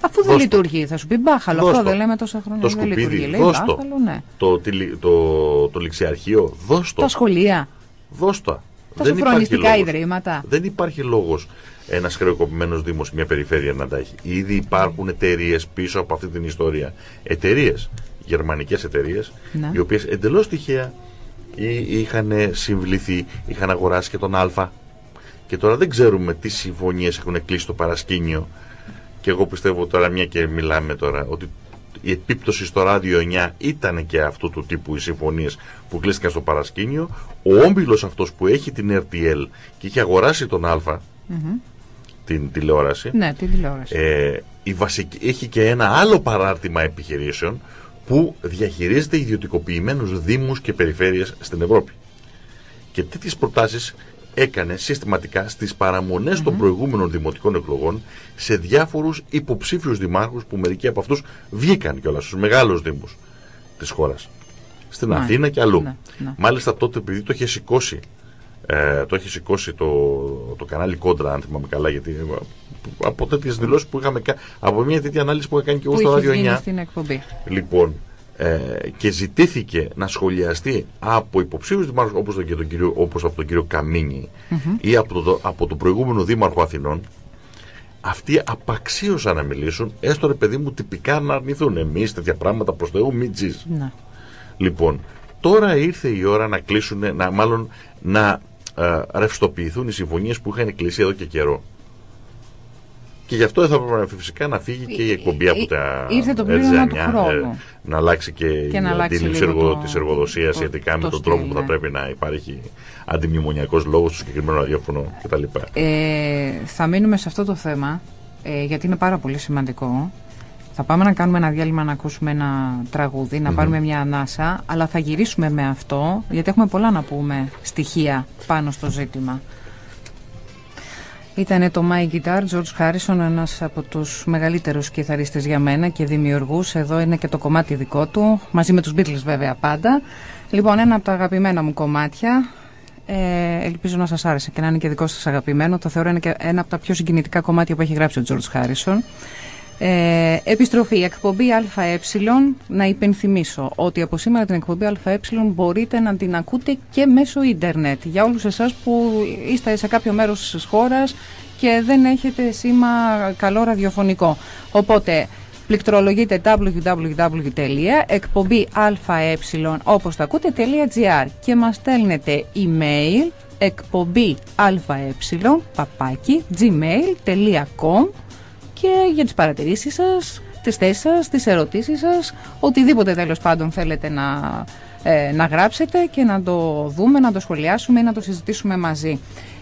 Αφού δεν λειτουργεί, θα σου πει μπάχαλο. Αυτό δεν λέμε τόσα χρόνια. Το σκουπίδι, δώσ' το. Ναι. Το, το, το, το ληξιαρχείο, δώσ' το. Τα σχολεία. Δώσ' το. Τα σοφρονιστικά ιδρύματα. Δεν υπάρχει λόγος ένας χρεοκοπημένος Δήμος, μια περιφέρεια να τα έχει. Ήδη υπάρχουν εταιρείες πίσω από αυτή την ιστορία. Εταιρείες γερμανικές εταιρείες, ναι. οι οποίες εντελώς τυχαία είχαν συμβληθεί, είχαν αγοράσει και τον Α και τώρα δεν ξέρουμε τι συμφωνίες έχουν κλείσει το παρασκήνιο και εγώ πιστεύω τώρα μια και μιλάμε τώρα ότι η επίπτωση στο ράδιο 9 ήταν και αυτού του τύπου οι συμφωνίες που κλείστηκαν στο παρασκήνιο. Ο όμπιλος αυτός που έχει την RTL και έχει αγοράσει τον Α, την τηλεόραση, ναι, την τηλεόραση. Ε, η βασική, έχει και ένα άλλο παράρτημα επιχειρήσεων που διαχειρίζεται ιδιωτικοποιημένους δήμους και περιφέρειες στην Ευρώπη. Και τέτοιες προτάσεις έκανε συστηματικά στις παραμονές των προηγούμενων δημοτικών εκλογών σε διάφορους υποψήφιους δημάρχους που μερικοί από αυτούς βγήκαν κιόλας στους μεγάλους δήμους της χώρας. Στην ναι. Αθήνα και αλλού. Ναι, ναι. Μάλιστα τότε επειδή το είχε σηκώσει ε, το έχει σηκώσει το, το κανάλι Κόντρα, αν θυμάμαι καλά, γιατί από τέτοιες δηλώσεις που είχαμε κάνει, από μια τέτοια ανάλυση που είχα κάνει και εγώ στο Ράδιο 9. Στην εκπομπή. Λοιπόν, ε, και ζητήθηκε να σχολιαστεί από υποψήφιους δημάρχους όπως όπως από τον κύριο Καμίνη ή από το, από τον προηγούμενο δήμαρχο Αθηνών, αυτοί απαξίωσαν να μιλήσουν, έστω ρε παιδί μου τυπικά να αρνηθούν. Εμείς τέτοια πράγματα προς Θεού, μην τζι. Ναι. Λοιπόν, τώρα ήρθε η ώρα να κλείσουν, να, μάλλον να ε, ρευστοποιηθούν οι συμφωνίες που είχαν κλείσει εδώ και καιρό. Και γι' αυτό θα έπρεπε φυσικά να φύγει και η εκπομπή από τα Ήρθε το πλήρωμα του χρόνου. Ε, να αλλάξει και, και η αντίληψη εργο, της εργοδοσίας σχετικά με τον τρόπο που θα ναι. πρέπει να υπάρχει αντιμνημονιακός λόγος στο συγκεκριμένο ραδιόφωνο κτλ. Ε, θα μείνουμε σε αυτό το θέμα, ε, γιατί είναι πάρα πολύ σημαντικό. Θα πάμε να κάνουμε ένα διάλειμμα να ακούσουμε ένα τραγούδι, να πάρουμε μια ανάσα, αλλά θα γυρίσουμε με αυτό, γιατί έχουμε πολλά να πούμε στοιχεία πάνω στο ζήτημα. Ήταν το My Guitar, George Harrison, ένας από τους μεγαλύτερους κιθαρίστες για μένα και δημιουργούς. Εδώ είναι και το κομμάτι δικό του, μαζί με τους Beatles βέβαια πάντα. Λοιπόν, ένα από τα αγαπημένα μου κομμάτια, ε, ελπίζω να σας άρεσε και να είναι και δικό σας αγαπημένο. Το θεωρώ είναι και ένα από τα πιο συγκινητικά κομμάτια που έχει γράψει ο George Harrison. Ε, επιστροφή, εκπομπή ΑΕ. Να υπενθυμίσω ότι από σήμερα την εκπομπή ΑΕ μπορείτε να την ακούτε και μέσω ίντερνετ. Για όλους εσάς που είστε σε κάποιο μέρος της χώρας και δεν έχετε σήμα καλό ραδιοφωνικό. Οπότε πληκτρολογείτε www.εκπομπή αε όπως τα ακούτε.gr και μας στέλνετε email εκπομπή αε παπάκι gmail.com και για τις παρατηρήσεις σας, τις θέσεις σας, τις ερωτήσεις σας, οτιδήποτε τέλος πάντων θέλετε να, ε, να γράψετε και να το δούμε, να το σχολιάσουμε ή να το συζητήσουμε μαζί.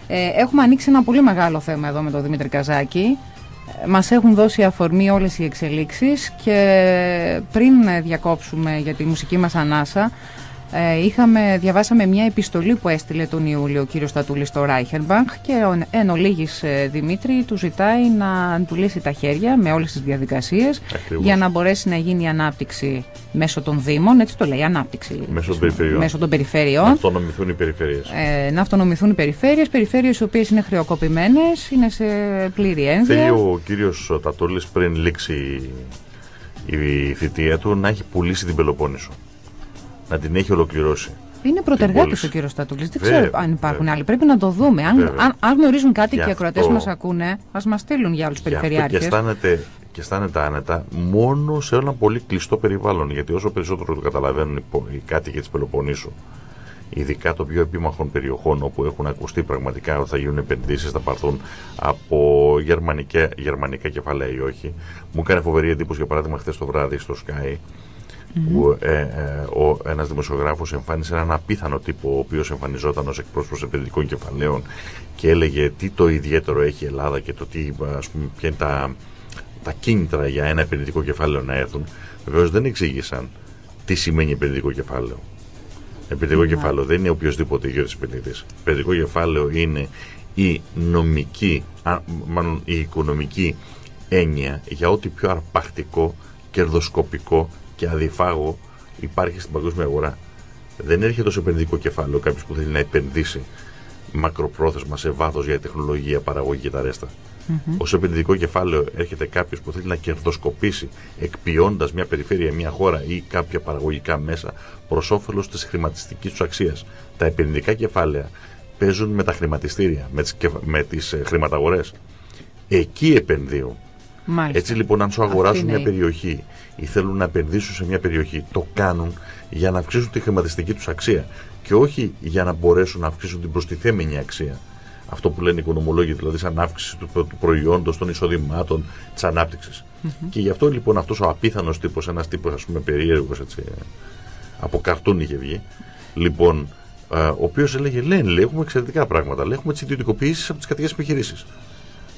Ε, έχουμε ανοίξει ένα πολύ μεγάλο θέμα εδώ με τον Δημήτρη Καζάκη. Ε, μας έχουν δώσει αφορμή όλες οι εξελίξεις και πριν διακόψουμε για τη μουσική μας ανάσα Ε, είχαμε, διαβάσαμε μια επιστολή που έστειλε τον Ιούλιο ο κύριος Στατούλης στο Ράιχερμπανκ και εν ολίγης ε, Δημήτρη του ζητάει να του λύσει τα χέρια με όλες τις διαδικασίες για να μπορέσει να γίνει η ανάπτυξη μέσω των Δήμων, έτσι το λέει, ανάπτυξη μέσω των περιφερειών. Μέσω των περιφερειών. Να αυτονομηθούν οι περιφέρειες. Ε, να αυτονομηθούν οι περιφέρειες, περιφέρειες οι οποίες είναι χρεοκοπημένες, είναι σε πλήρη ένδυα. Θέλει ο κύριος Τατούλης πριν λήξει η θητεία του να έχει πουλήσει την Πελοπόννησο να την έχει ολοκληρώσει. Είναι πρωτεργάτης ο κύριος Στατούλης. Δεν ξέρω αν υπάρχουν άλλοι. Πρέπει να το δούμε. Αν, αν, αν γνωρίζουν κάτι και οι ακροατές μας ακούνε, ας μας στείλουν για άλλους περιφερειάρχε. Και αισθάνεται, και αισθάνεται άνετα μόνο σε ένα πολύ κλειστό περιβάλλον. Γιατί όσο περισσότερο το καταλαβαίνουν οι κάτοικοι της Πελοποννήσου, ειδικά των πιο επίμαχων περιοχών όπου έχουν ακουστεί πραγματικά ότι θα γίνουν επενδύσεις, θα πάρθουν από γερμανικά, γερμανικά κεφάλαια ή όχι. Μου έκανε φοβερή εντύπωση για παράδειγμα χθες το βράδυ στο Sky που ε, ε, ο, ένας δημοσιογράφος εμφάνισε έναν απίθανο τύπο ο οποίος εμφανιζόταν ως εκπρόσωπος επενδυτικών κεφαλαίων και έλεγε τι το ιδιαίτερο έχει η Ελλάδα και το τι, ας πούμε, ποια είναι τα, τα κίνητρα για ένα επενδυτικό κεφάλαιο να έρθουν. Βεβαίως δεν εξήγησαν τι σημαίνει επενδυτικό κεφάλαιο. Επενδυτικό ναι. κεφάλαιο δεν είναι οποιοδήποτε ιδιώτη επενδυτής. Επενδυτικό κεφάλαιο είναι η νομική, μάλλον η οικονομική έννοια για ό,τι πιο αρπακτικό, κερδοσκοπικό και αδιφάγο υπάρχει στην παγκόσμια αγορά. Δεν έρχεται ως επενδυτικό κεφάλαιο κάποιος που θέλει να επενδύσει μακροπρόθεσμα σε βάθος για τεχνολογία, παραγωγή και τα ρέστα. Mm-hmm. Ω επενδυτικό κεφάλαιο έρχεται κάποιος που θέλει να κερδοσκοπήσει εκποιώντας μια περιφέρεια, μια χώρα ή κάποια παραγωγικά μέσα προς όφελος της χρηματιστικής τους αξίας. Τα επενδυτικά κεφάλαια παίζουν με τα χρηματιστήρια, με τις ε, χρηματαγορές. Εκεί επενδύουν. Μάλιστα. Έτσι λοιπόν, αν σου αγοράζουν μια περιοχή ή θέλουν να επενδύσουν σε μια περιοχή, το κάνουν για να αυξήσουν τη χρηματιστική τους αξία και όχι για να μπορέσουν να αυξήσουν την προστιθέμενη αξία. Αυτό που λένε οι οικονομολόγοι, δηλαδή σαν αύξηση του, του προϊόντος, των εισοδημάτων, της ανάπτυξης. Και γι' αυτό λοιπόν αυτός ο απίθανος τύπος, ένας τύπος ας πούμε περίεργος, από καρτούν είχε βγει, λοιπόν, ο οποίος έλεγε: Λένε, λέει, έχουμε εξαιρετικά πράγματα. Λέει, έχουμε τις ιδιωτικοποιήσεις από τις κατοικίε επιχειρήσεις.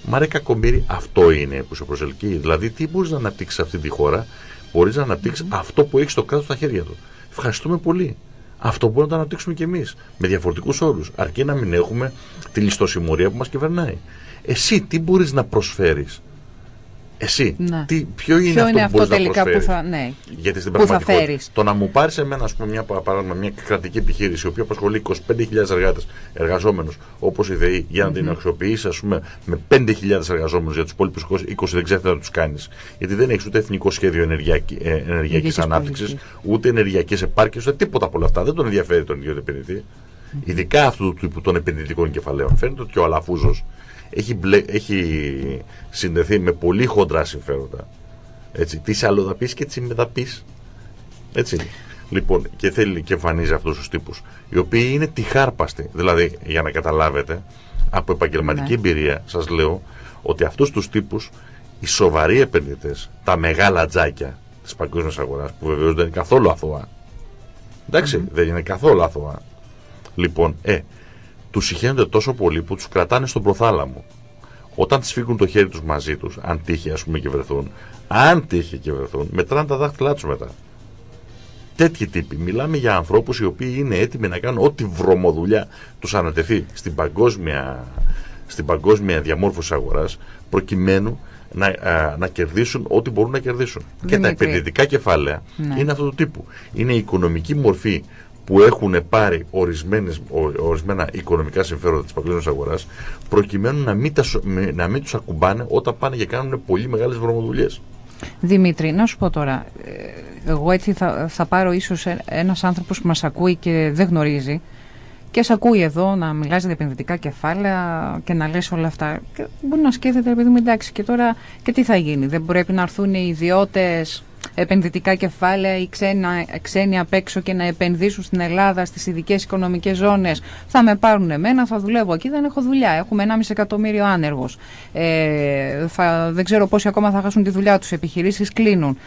Μα ρε κακομίρι, αυτό είναι που σε προσελκύει. Δηλαδή, τι μπορείς να αναπτύξεις αυτή τη χώρα, μπορείς να αναπτύξεις αυτό που έχεις στο κράτος στα χέρια του. Ευχαριστούμε πολύ. Αυτό μπορούμε να το αναπτύξουμε κι εμείς. Με διαφορετικούς όρους. Αρκεί να μην έχουμε τη ληστοσημωρία που μας κυβερνάει. Εσύ τι μπορείς να προσφέρεις εσύ, ναι. τι, ποιο είναι ποιο αυτό, είναι που, αυτό τελικά που θα, ναι, Γιατί στην που θα φέρεις. Το να μου πάρεις εμένα, ας πούμε, μια, παράδειγμα, μια κρατική επιχείρηση, η οποία απασχολεί 25.000 εργάτες, εργαζόμενους, όπως η ΔΕΗ, για να mm-hmm. την αξιοποιήσεις, ας πούμε, με 5.000 εργαζόμενους για τους υπόλοιπους 20 δεν ξέρει τι να τους κάνεις. Γιατί δεν έχεις ούτε εθνικό σχέδιο ενεργειακή ε, ενεργειακής ανάπτυξης, ούτε ενεργειακή επάρκεια, ούτε τίποτα από όλα αυτά. Δεν τον ενδιαφέρει τον ίδιο επενδυτή. Mm-hmm. Ειδικά αυτού του τύπου των επενδυτικών κεφαλαίων. Φαίνεται ότι ο Αλαφούζος έχει, μπλε, έχει συνδεθεί με πολύ χοντρά συμφέροντα. Έτσι, τις αλλοδαπείς και τις μεταπείς. Έτσι. Λοιπόν, και θέλει και εμφανίζει αυτούς τους τύπους, οι οποίοι είναι τυχάρπαστοι. Δηλαδή, για να καταλάβετε, από επαγγελματική ναι. εμπειρία σας λέω ότι αυτούς τους τύπους, οι σοβαροί επενδυτές, τα μεγάλα τζάκια της παγκόσμιας αγοράς, που βεβαίως δεν είναι καθόλου αθώα, εντάξει, δεν είναι καθόλου αθώα. Λοιπόν, ε, τους συχαίνονται τόσο πολύ που τους κρατάνε στον προθάλαμο. Όταν τις φύγουν το χέρι τους μαζί τους, αν τύχει ας πούμε και βρεθούν, αν τύχει και βρεθούν, μετράνε τα δάχτυλά τους μετά. Τέτοιοι τύποι. Μιλάμε για ανθρώπους οι οποίοι είναι έτοιμοι να κάνουν ό,τι βρωμοδουλειά τους ανατεθεί στην παγκόσμια, στην παγκόσμια διαμόρφωση αγοράς, προκειμένου να, να κερδίσουν ό,τι μπορούν να κερδίσουν. Και τα επενδυτικά κεφάλαια ναι. είναι αυτού του τύπου. Είναι η οικονομική μορφή που έχουν πάρει ορισμένες, ορισμένα οικονομικά συμφέροντα της παγκόσμιας αγοράς προκειμένου να μην, τα, να μην τους ακουμπάνε όταν πάνε και κάνουν πολύ μεγάλες βρωμοδουλειές. Δημήτρη, να σου πω τώρα, ε, εγώ έτσι θα, θα πάρω ίσως ε, ένας άνθρωπος που μας ακούει και δεν γνωρίζει και σε ακούει εδώ να μιλάς για επενδυτικά κεφάλαια και να λες όλα αυτά. Και μπορεί να σκέφτεται, επειδή μου εντάξει, και τώρα και τι θα γίνει. Δεν πρέπει να έρθουν οι ιδιώτες επενδυτικά κεφάλαια ή ξένα, ξένοι απ' έξω και να επενδύσουν στην Ελλάδα στις ειδικές οικονομικές ζώνες θα με πάρουν εμένα, θα δουλεύω εκεί, δεν έχω δουλειά. Έχουμε 1,5 εκατομμύριο άνεργους. Ε, θα, δεν ξέρω πόσοι ακόμα θα χάσουν τη δουλειά τους, επιχειρήσεις κλείνουν.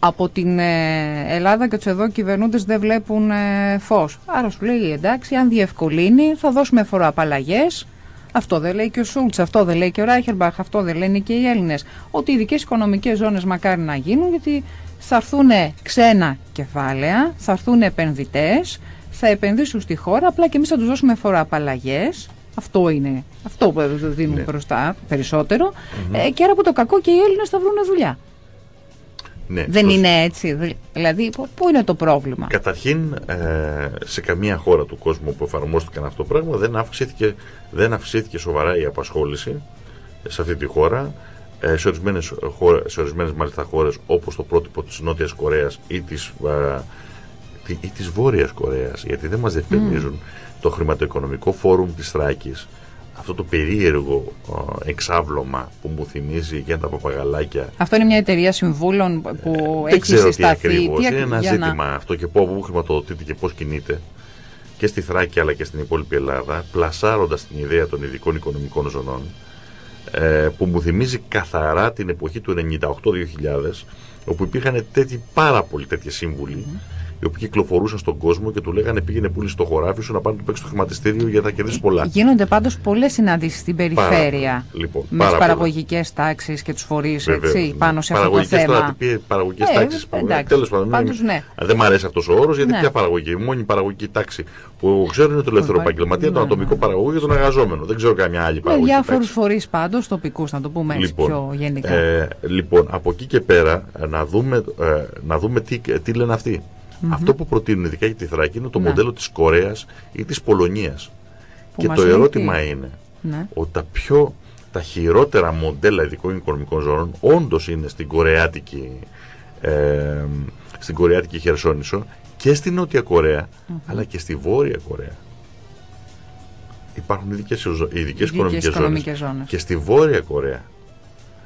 Από την ε, Ελλάδα και τους εδώ κυβερνούντες δεν βλέπουν ε, φως. Άρα σου λέει εντάξει, αν διευκολύνει θα δώσουμε φοροαπαλλαγές, αυτό δεν λέει και ο Σούλτς, αυτό δεν λέει και ο Ράιχερμπαχ, αυτό δεν λένε και οι Έλληνες. Ότι οι ειδικές οικονομικές ζώνες μακάρι να γίνουν, γιατί θα έρθουν ξένα κεφάλαια, θα έρθουν επενδυτές, θα επενδύσουν στη χώρα, απλά και εμείς θα τους δώσουμε φοροαπαλλαγές, αυτό είναι, αυτό που δίνουν ναι. μπροστά περισσότερο, ε, και άρα από το κακό και οι Έλληνες θα βρουν δουλειά. Ναι, Δεν είναι έτσι. Δηλαδή, πού είναι το πρόβλημα; Καταρχήν, ε, σε καμία χώρα του κόσμου που εφαρμόστηκαν αυτό το πράγμα δεν αυξήθηκε, δεν αυξήθηκε σοβαρά η απασχόληση σε αυτή τη χώρα. Ε, σε ορισμένες σε ορισμένες μάλιστα χώρες όπως το πρότυπο της Νότιας Κορέας ή της, ε, ή της Βόρειας Κορέας γιατί δεν μας διευκρινίζουν το χρηματοοικονομικό φόρουμ της Θράκης αυτό το περίεργο εξάβλωμα που μου θυμίζει για τα παπαγαλάκια. Αυτό είναι μια εταιρεία συμβούλων που ε, έχει συσταθεί. Δεν ξέρω τι Είναι ένα ζήτημα αυτό και πού χρηματοδοτείται και πώς κινείται και στη Θράκη αλλά και στην υπόλοιπη Ελλάδα, πλασάροντας την ιδέα των ειδικών οικονομικών ζωνών, ε, που μου θυμίζει καθαρά την εποχή του 98-2000, όπου υπήρχαν τέτοιοι, πάρα πολλοί τέτοιοι σύμβουλοι, οι οποίοι κυκλοφορούσαν στον κόσμο και του λέγανε πήγαινε πούλη στο χωράφι σου να πάνε να παίξει το χρηματιστήριο για να κερδίσεις πολλά. Γίνονται πάντως πολλές συναντήσεις στην περιφέρεια λοιπόν, με τις παραγωγικές τάξεις και τους φορείς πάνω σε αυτό το θέμα. Παραγωγικές ε, τάξεις. Τέλος πάντων. Ναι. Δεν μου αρέσει αυτός ο όρος γιατί ναι. ποια παραγωγή. Η μόνη παραγωγική τάξη που ξέρω είναι το ελεύθερο επαγγελματία, τον ατομικό παραγωγό και τον εργαζόμενο. Δεν ξέρω καμιά άλλη παραγωγή. Με διάφορου φορείς πάντως τοπικούς, να το πούμε έτσι λοιπόν, πιο γενικά. Ε, λοιπόν, από εκεί και πέρα να δούμε, ε, να δούμε τι, τι λένε αυτοί. Αυτό που προτείνουν ειδικά για τη Θράκη είναι το ναι. μοντέλο της Κορέας ή της Πολωνίας. και το ερώτημα είναι ναι. ότι τα πιο τα χειρότερα μοντέλα ειδικών οικονομικών ζώνων όντως είναι στην Κορεάτικη, ε, στην Κορεάτικη Χερσόνησο και στην Νότια αλλά και στη Βόρεια Κορέα. Υπάρχουν ειδικές, ειδικές οικονομικές, οικονομικές ζώνες. Και στη Βόρεια Κορέα.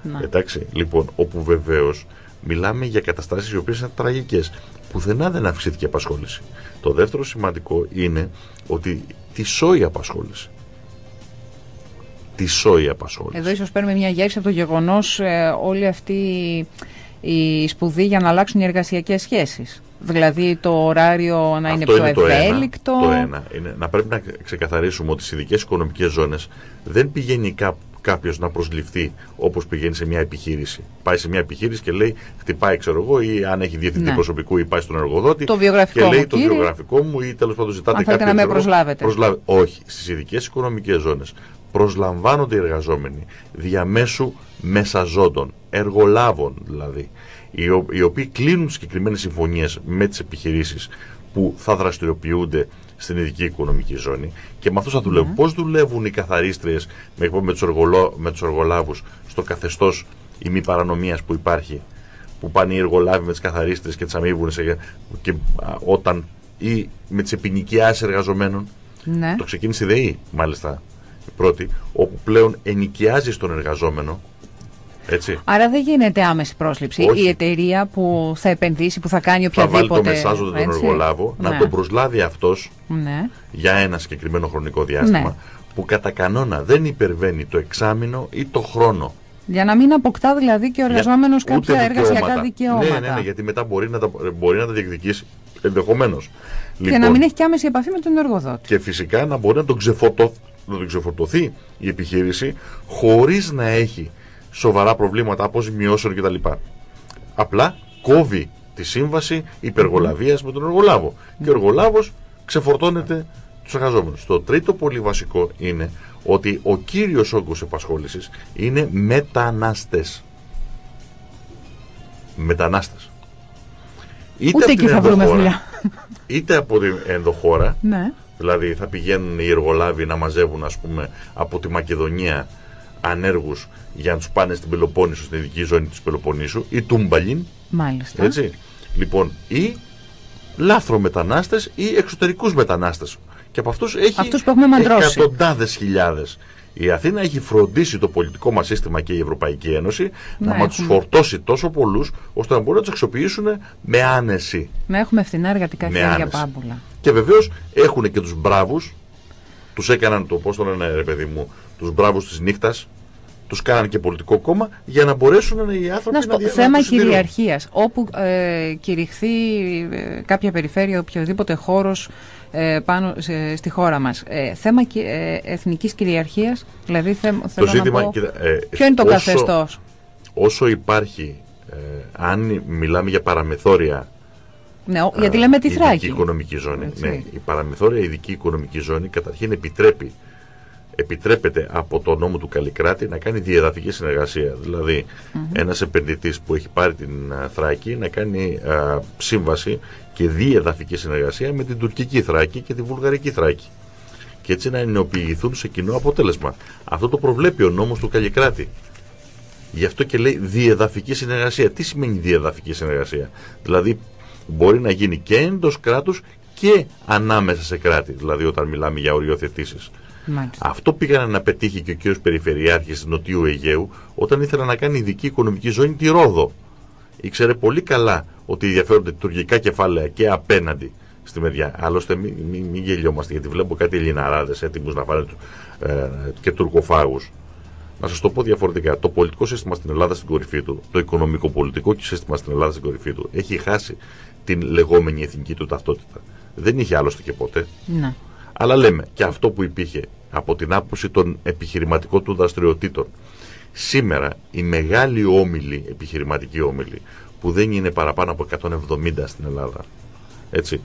Ναι. Εντάξει, λοιπόν, όπου βεβαίως μιλάμε για καταστάσεις οι οποίες είναι τραγικές πουθενά δεν αυξήθηκε η απασχόληση. Το δεύτερο σημαντικό είναι ότι τη σώει η απασχόληση. Τη σώει η απασχόληση. Εδώ ίσως παίρνουμε μια γεύση από το γεγονός ε, όλη αυτή η σπουδή για να αλλάξουν οι εργασιακές σχέσεις. Δηλαδή το ωράριο να είναι πιο ευέλικτο. Το ένα, είναι να πρέπει να ξεκαθαρίσουμε ότι στις ειδικές οικονομικές ζώνες δεν πηγαίνει κάπου κάποιος να προσληφθεί όπως πηγαίνει σε μια επιχείρηση. Πάει σε μια επιχείρηση και λέει, χτυπάει, ξέρω εγώ, ή αν έχει διευθυντή ναι. προσωπικού ή πάει στον εργοδότη. Το βιογραφικό και λέει μου, το κύριε, βιογραφικό μου ή τέλος πάντων ζητάτε κάποιο. να με προσλάβετε. Προσλάβε. Όχι. Στις ειδικές οικονομικές ζώνες προσλαμβάνονται οι εργαζόμενοι διαμέσου μεσαζόντων, εργολάβων δηλαδή, οι οποίοι κλείνουν συγκεκριμένες συμφωνίες με τις επιχειρήσεις που θα δραστηριοποιούνται στην ειδική οικονομική ζώνη και με αυτούς θα δουλεύουν. Mm. Πώς δουλεύουν οι καθαρίστριες με, με τους εργολο, εργολάβου στο καθεστώς ημιπαρανομίας που υπάρχει, που πάνε οι εργολάβοι με τις καθαρίστριες και τις αμείβουν σε, και, όταν ή με τις επινοικιάσει εργαζομένων. Ναι. Το ξεκίνησε η ΔΕΗ, μάλιστα, η πρώτη, όπου πλέον ενοικιάζεις τον εργαζόμενο έτσι. Άρα δεν γίνεται άμεση πρόσληψη. Η εταιρεία που θα επενδύσει, που θα κάνει οποιαδήποτε. Θα βάλει το μεσάζοντα τον εργολάβο, να ναι. τον προσλάβει αυτός ναι. για ένα συγκεκριμένο χρονικό διάστημα, ναι. που κατά κανόνα δεν υπερβαίνει το εξάμεινο ή το χρόνο. Για να μην αποκτά δηλαδή και ο εργαζόμενος κάποια εργασιακά δικαιώματα. Ναι, ναι, ναι, γιατί μετά μπορεί να τα, μπορεί να τα διεκδικήσει ενδεχομένως. Και λοιπόν, να μην έχει και άμεση επαφή με τον εργοδότη. Και φυσικά να μπορεί να τον, ξεφορτω, να τον ξεφορτωθεί η επιχείρηση χωρίς να έχει σοβαρά προβλήματα αποζημιώσεων κτλ. Απλά κόβει τη σύμβαση υπεργολαβίας με τον εργολάβο. Και ο εργολάβος ξεφορτώνεται τους εργαζόμενους. Το τρίτο πολύ βασικό είναι ότι ο κύριος όγκος επασχόλησης είναι μετανάστες. Μετανάστες. Είτε Ούτε εκεί θα βρούμε δουλειά. Είτε από την ενδοχώρα. Ναι. Δηλαδή θα πηγαίνουν οι εργολάβοι να μαζεύουν ας πούμε από τη Μακεδονία ανέργους για να τους πάνε στην Πελοπόννησο, στην ειδική ζώνη της Πελοποννήσου, ή Τούμπαλιν. Μάλιστα. Έτσι. Λοιπόν, ή λάθρο μετανάστες ή εξωτερικούς μετανάστες. Και από αυτούς έχει Αυτούς που εκατοντάδες χιλιάδες. Η Αθήνα έχει φροντίσει το πολιτικό μας σύστημα και η Ευρωπαϊκή Ένωση να, να τους φορτώσει τόσο πολλούς ώστε να μπορούν να τους αξιοποιήσουν με άνεση. Να έχουμε φθηνά εργατικά χέρια πάμπουλα. Και βεβαίως έχουν και τους μπράβους. Τους έκαναν το, πώς το λένε, ρε παιδί μου, τους μπράβους της νύχτας, τους κάνανε και πολιτικό κόμμα για να μπορέσουν οι άνθρωποι να, να, να Θέμα κυριαρχίας. Όπου ε, κηρυχθεί ε, κάποια περιφέρεια, οποιοδήποτε χώρος ε, πάνω στη χώρα μας. Ε, θέμα ε, εθνικής κυριαρχίας, δηλαδή θε, το θέλω ζήτημα, να πω, κοίτα, ε, ποιο είναι το καθεστώς; Όσο υπάρχει ε, αν μιλάμε για παραμεθόρια ναι, γιατί λέμε τη Θράκη. Ειδική οικονομική ζώνη. Ναι, η παραμεθόρια ειδική οικονομική ζώνη καταρχήν επιτρέπει επιτρέπεται από το νόμο του Καλλικράτη να κάνει διεδαφική συνεργασία. Δηλαδή, mm -hmm. ένας επενδυτής που έχει πάρει την Θράκη να κάνει α, σύμβαση και διεδαφική συνεργασία με την τουρκική Θράκη και τη βουλγαρική Θράκη. Και έτσι να ενοποιηθούν σε κοινό αποτέλεσμα. Αυτό το προβλέπει ο νόμος του Καλλικράτη. Γι' αυτό και λέει διεδαφική συνεργασία. Τι σημαίνει διεδαφική συνεργασία; Δηλαδή μπορεί να γίνει και εντός κράτους και ανάμεσα σε κράτη. Δηλαδή όταν μιλάμε για οριοθετήσεις. Αυτό πήγανε να πετύχει και ο κύριος Περιφερειάρχης Νοτιού Αιγαίου όταν ήθελε να κάνει ειδική οικονομική ζώνη τη Ρόδο. Ήξερε πολύ καλά ότι ενδιαφέρονται τουρκικά κεφάλαια και απέναντι στη μεριά. Άλλωστε μην μη, μη γελιόμαστε γιατί βλέπω κάτι Ελληναράδες έτοιμους να φάνε ε, και τουρκοφάγους. Να σας το πω διαφορετικά. Το πολιτικό σύστημα στην Ελλάδα στην κορυφή του, το οικονομικό-πολιτικό σύστημα στην Ελλάδα στην κορυφή του, έχει χάσει την λεγόμενη εθνική του ταυτότητα. Δεν είχε άλλωστε και ποτέ. Ναι. Αλλά λέμε και αυτό που υπήρχε από την άποψη των επιχειρηματικών του δραστηριοτήτων. Σήμερα οι μεγάλοι όμιλοι, επιχειρηματικοί όμιλοι, που δεν είναι παραπάνω από 170 στην Ελλάδα, έτσι,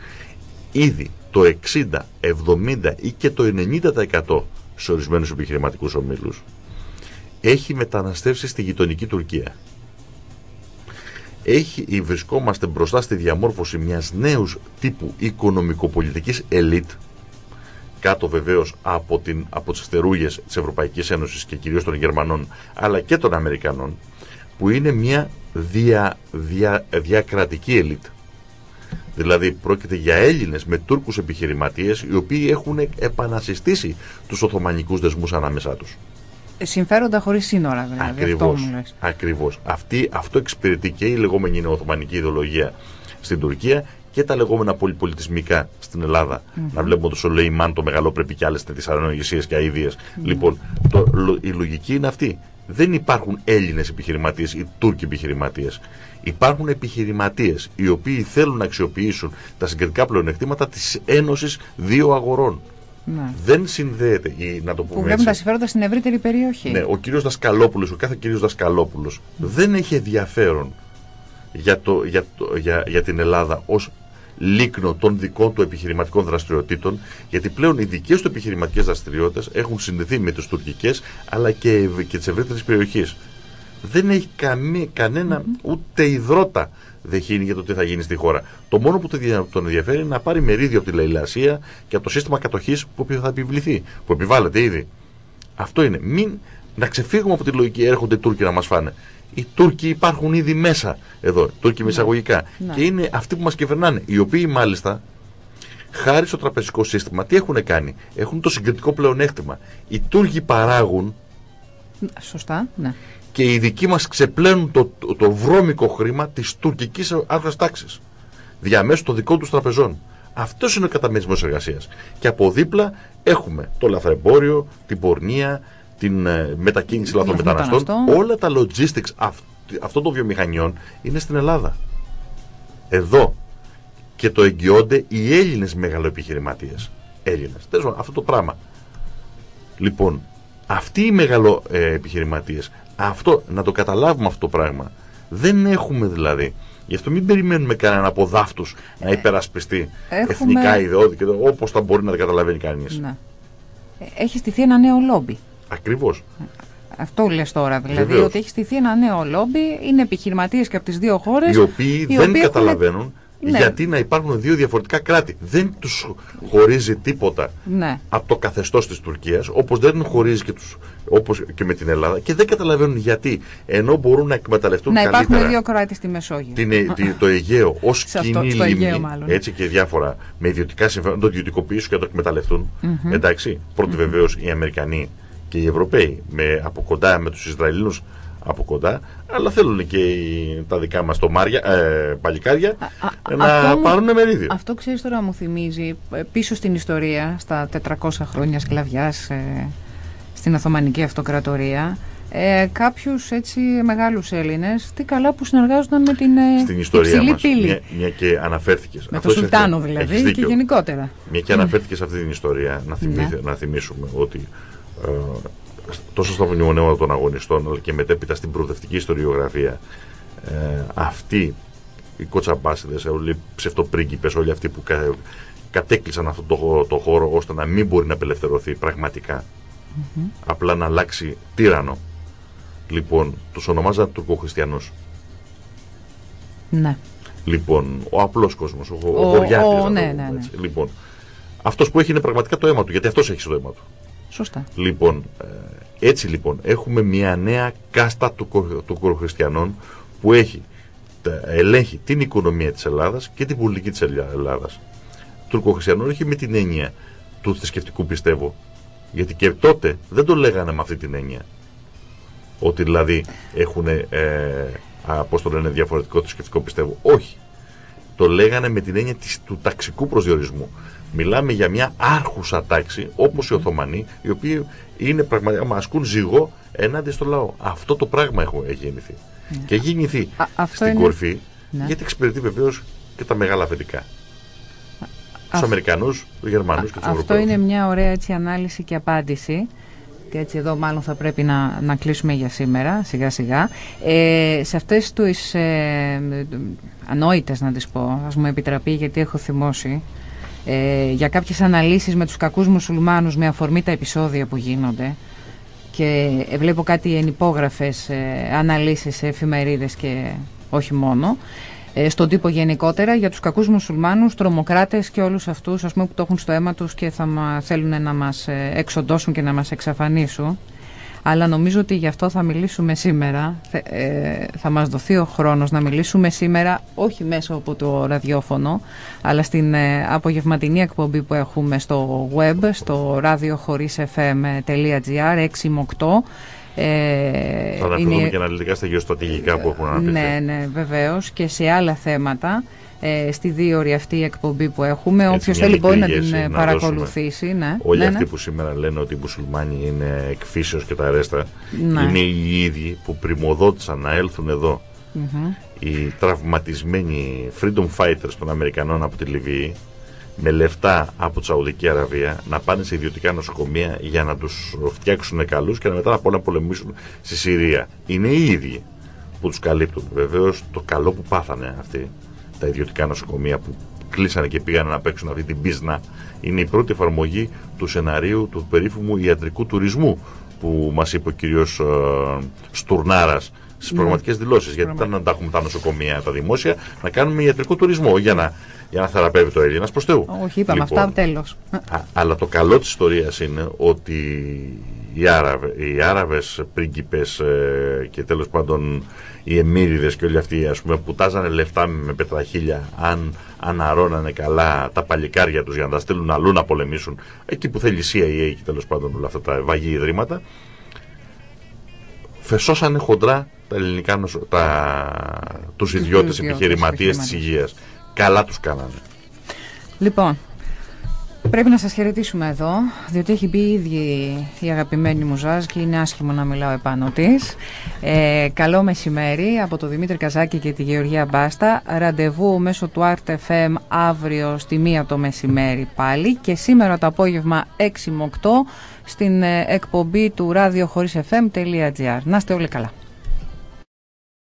ήδη το 60, 70 ή και το 90% σε ορισμένους επιχειρηματικούς ομίλους έχει μεταναστεύσει στη γειτονική Τουρκία. Έχει, βρισκόμαστε μπροστά στη διαμόρφωση μιας νέους τύπου οικονομικοπολιτικής ελίτ κάτω βεβαίως από, την, από τις θερούγες της Ευρωπαϊκής Ένωσης και κυρίως των Γερμανών αλλά και των Αμερικανών που είναι μια δια, δια, διακρατική ελίτ. Δηλαδή πρόκειται για Έλληνες με Τούρκους επιχειρηματίες οι οποίοι έχουν επανασυστήσει τους Οθωμανικούς δεσμούς ανάμεσά τους. Ε, συμφέροντα χωρίς σύνορα δηλαδή. Ακριβώς. Αυτό, ακριβώς. Αυτή, αυτό εξυπηρετεί και η λεγόμενη Οθωμανική ιδεολογία στην Τουρκία και τα λεγόμενα πολυπολιτισμικά στην Ελλάδα. Mm -hmm. Να βλέπουμε το Σολεϊμάν, το μεγαλό πρέπει και άλλες τέτοιε ανοησίες και αειδίε. Mm -hmm. Λοιπόν, το, η λογική είναι αυτή. Δεν υπάρχουν Έλληνες επιχειρηματίες ή Τούρκοι επιχειρηματίες. Υπάρχουν επιχειρηματίες οι οποίοι θέλουν να αξιοποιήσουν τα συγκριτικά πλεονεκτήματα της Ένωσης Δύο Αγορών. Ναι. Δεν συνδέεται, ή, να το πούμε Που βλέπουν τα συμφέροντα στην ευρύτερη περιοχή. Ναι, ο κύριος Δασκαλόπουλος, ο κάθε κύριος Δασκαλόπουλος δεν έχει ενδιαφέρον για, το, για, το, για, για την Ελλάδα ως λίκνο των δικών του επιχειρηματικών δραστηριοτήτων, γιατί πλέον οι δικές του επιχειρηματικές δραστηριότητες έχουν συνδεθεί με τις τουρκικές αλλά και, και τις ευρύτερες περιοχές. Δεν έχει καμία, κανένα ούτε υδρότα δεχίνει για το τι θα γίνει στη χώρα. Το μόνο που τον ενδιαφέρει είναι να πάρει μερίδιο από τη λαϊλασία και από το σύστημα κατοχής που θα επιβληθεί, που επιβάλλεται ήδη. Αυτό είναι. Μην να ξεφύγουμε από τη λογική έρχονται οι Τούρκοι να μας φάνε οι Τούρκοι υπάρχουν ήδη μέσα εδώ, Τούρκοι με εισαγωγικά. Ναι. Και είναι αυτοί που μας κυβερνάνε, οι οποίοι μάλιστα χάρη στο τραπεζικό σύστημα τι έχουν κάνει; Έχουν το συγκριτικό πλεονέκτημα. Οι Τούρκοι παράγουν. Σωστά, ναι. Και οι δικοί μας ξεπλένουν το, το, βρώμικο χρήμα της τουρκικής άρθρα τάξης. Διαμέσου των δικών τους τραπεζών. Αυτός είναι ο καταμερισμός εργασίας. Και από δίπλα έχουμε το λαθρεμπόριο, την πορνεία, την ε, μετακίνηση λαθρομεταναστών. Όλα τα logistics αυ, αυτών των βιομηχανιών είναι στην Ελλάδα. Εδώ. Και το εγγυώνται οι Έλληνες μεγαλοεπιχειρηματίες. Έλληνες. Τέλος αυτό το πράγμα. Λοιπόν, αυτοί οι μεγαλοεπιχειρηματίες, αυτό, να το καταλάβουμε αυτό το πράγμα. Δεν έχουμε δηλαδή. Γι' αυτό μην περιμένουμε κανέναν από δάφτους να υπερασπιστεί έχουμε... εθνικά ιδεώδη όπως θα μπορεί να τα καταλαβαίνει κανείς. Ναι. Έχει στηθεί ένα νέο λόμπι. Ακριβώς. Αυτό λες τώρα, δηλαδή Βεβαίως. ότι έχει στηθεί ένα νέο λόμπι, είναι επιχειρηματίες και από τις δύο χώρες. Οι οποίοι δεν καταλαβαίνουν ναι. γιατί να υπάρχουν δύο διαφορετικά κράτη. Δεν τους χωρίζει τίποτα ναι. από το καθεστώς της Τουρκίας, όπως δεν χωρίζει και, τους, όπως και με την Ελλάδα και δεν καταλαβαίνουν γιατί. Ενώ μπορούν να εκμεταλλευτούν να καλύτερα. Να υπάρχουν δύο κράτη στη Μεσόγειο. Την, ε, το Αιγαίο ως κοινή λίμνη. Έτσι και διάφορα με ιδιωτικά συμφέροντα, το ιδιωτικοποιήσουν και το εκμεταλλευτούν. Mm -hmm. Εντάξει. Πρώτοι mm -hmm. βεβαίως οι Αμερικανοί και οι Ευρωπαίοι με, από κοντά με τους Ισραηλινούς από κοντά, αλλά θέλουν και οι, τα δικά μας το Μάρια, ε, παλικάρια α, να πάρουν μερίδιο. Αυτό ξέρεις τώρα μου θυμίζει ε, πίσω στην ιστορία, στα 400 χρόνια σκλαβιάς ε, στην Οθωμανική Αυτοκρατορία, ε, κάποιους έτσι μεγάλους Έλληνες, τι καλά που συνεργάζονταν με την ε, Στην ιστορία μας, πύλη. Μια, μια, και αναφέρθηκες. Με τον Σουλτάνο δηλαδή και γενικότερα. Μια και αναφέρθηκες σε αυτή την ιστορία, να, θυμί, ναι. να θυμίσουμε ότι ε, τόσο στα μνημονέματα των αγωνιστών αλλά και μετέπειτα στην προοδευτική ιστοριογραφία ε, αυτοί οι κοτσαμπάσιδες, όλοι οι ψευτοπρίγκιπες, όλοι αυτοί που κα, κατέκλυσαν αυτό το, το χώρο ώστε να μην μπορεί να απελευθερωθεί πραγματικά. Απλά να αλλάξει τύρανο. Λοιπόν, τους ονομάζαν τουρκοχριστιανούς. Ναι. Λοιπόν, ο απλός κόσμος, ο, ο, ο ναι, ναι, ναι. Λοιπόν, αυτός που έχει είναι πραγματικά το αίμα του, γιατί αυτός έχει το αίμα του. Σωστά. Λοιπόν, ε, έτσι λοιπόν, έχουμε μια νέα κάστα του, του χριστιανών που έχει ελέγχει την οικονομία της Ελλάδας και την πολιτική της Ελλάδας. Τουρκοχριστιανών όχι με την έννοια του θρησκευτικού πιστεύω. Γιατί και τότε δεν το λέγανε με αυτή την έννοια. Ότι δηλαδή έχουν, ε, πώς το λένε, διαφορετικό θρησκευτικό πιστεύω. Όχι. Το λέγανε με την έννοια της, του ταξικού προσδιορισμού. Μιλάμε για μια άρχουσα τάξη, όπως οι Οθωμανοί, οι οποίοι είναι πραγματικά, ασκούν ζυγό ενάντια στο λαό. Αυτό το πράγμα έχει γεννηθεί. Ναι. Και έχει γεννηθεί στην είναι... κορφή, ναι. γιατί εξυπηρετεί βεβαίως και τα μεγάλα αφεντικά. Τους Αμερικανούς, τους Γερμανούς και τους Ευρωπαίους. Αυτό είναι μια ωραία έτσι, ανάλυση και απάντηση. Και έτσι εδώ μάλλον θα πρέπει να, να κλείσουμε για σήμερα, σιγά σιγά. Ε, σε αυτές τις ε, ανόητες να τις πω, ας μου επιτραπεί γιατί έχω θυμώσει, ε, για κάποιες αναλύσεις με τους κακούς μουσουλμάνους με αφορμή τα επεισόδια που γίνονται και βλέπω κάτι ενυπόγραφες ε, αναλύσεις σε εφημερίδες και όχι μόνο ε, στον τύπο γενικότερα για τους κακούς μουσουλμάνους, τρομοκράτες και όλους αυτούς ας πούμε, που το έχουν στο αίμα τους και θα θέλουν να μας ε, εξοντώσουν και να μας εξαφανίσουν αλλά νομίζω ότι γι' αυτό θα μιλήσουμε σήμερα. Ε, θα μας δοθεί ο χρόνος να μιλήσουμε σήμερα όχι μέσω από το ραδιόφωνο, αλλά στην ε, απογευματινή εκπομπή που έχουμε στο web, στο radiohorisfm.gr 6 με 8. Ε, θα αναφερθούμε και αναλυτικά στα γεωστρατηγικά που έχουν αναπτυχθεί. Ναι, ναι, βεβαίως και σε άλλα θέματα ε, στη δίωρη αυτή εκπομπή που έχουμε. Όποιος θέλει μπορεί να την ε, παρακολουθήσει. Ναι. Όλοι ναι, αυτοί ναι. που σήμερα λένε ότι οι μουσουλμάνοι είναι εκφύσεως και τα αρέστα ναι. είναι οι ίδιοι που πρημοδότησαν να έλθουν εδώ. Οι τραυματισμένοι freedom fighters των Αμερικανών από τη Λιβύη με λεφτά από τη Σαουδική Αραβία να πάνε σε ιδιωτικά νοσοκομεία για να τους φτιάξουν καλούς και να μετά να πολεμήσουν στη Συρία. Είναι οι ίδιοι που τους καλύπτουν. Βεβαίως το καλό που πάθανε αυτοί τα ιδιωτικά νοσοκομεία που κλείσανε και πήγαν να παίξουν αυτή την πίσνα είναι η πρώτη εφαρμογή του σεναρίου του περίφημου ιατρικού τουρισμού που μας είπε ο κύριος ε, Στουρνάρας στις ναι. πραγματικές δηλώσεις. Γιατί ήταν να τα έχουμε τα νοσοκομεία, τα δημόσια, να κάνουμε ιατρικό τουρισμό για να, για να θεραπεύει το Έλληνα προς Θεού. Όχι, είπαμε λοιπόν, αυτά τέλο. Αλλά το καλό της ιστορίας είναι ότι οι, Άραβε, οι Άραβες πρίγκιπες ε, και τέλος πάντων οι εμμύριδες και όλοι αυτοί ας πούμε, που τάζανε λεφτά με πετραχίλια αν αναρώνανε καλά τα παλικάρια τους για να τα στείλουν αλλού να πολεμήσουν εκεί που θέλει η CIA και τέλος πάντων όλα αυτά τα βαγή ιδρύματα φεσώσανε χοντρά τα ελληνικά, τα, τους ιδιώτες επιχειρηματίες της υγείας. Καλά τους κάνανε. Λοιπόν, Πρέπει να σας χαιρετήσουμε εδώ, διότι έχει μπει ήδη η αγαπημένη μου Ζάζ και είναι άσχημο να μιλάω επάνω της. Ε, καλό μεσημέρι από τον Δημήτρη Καζάκη και τη Γεωργία Μπάστα. Ραντεβού μέσω του RTFM αύριο στη μία το μεσημέρι πάλι και σήμερα το απόγευμα 6 με 8 στην ε, εκπομπή του radiohorisfm.gr. Να είστε όλοι καλά.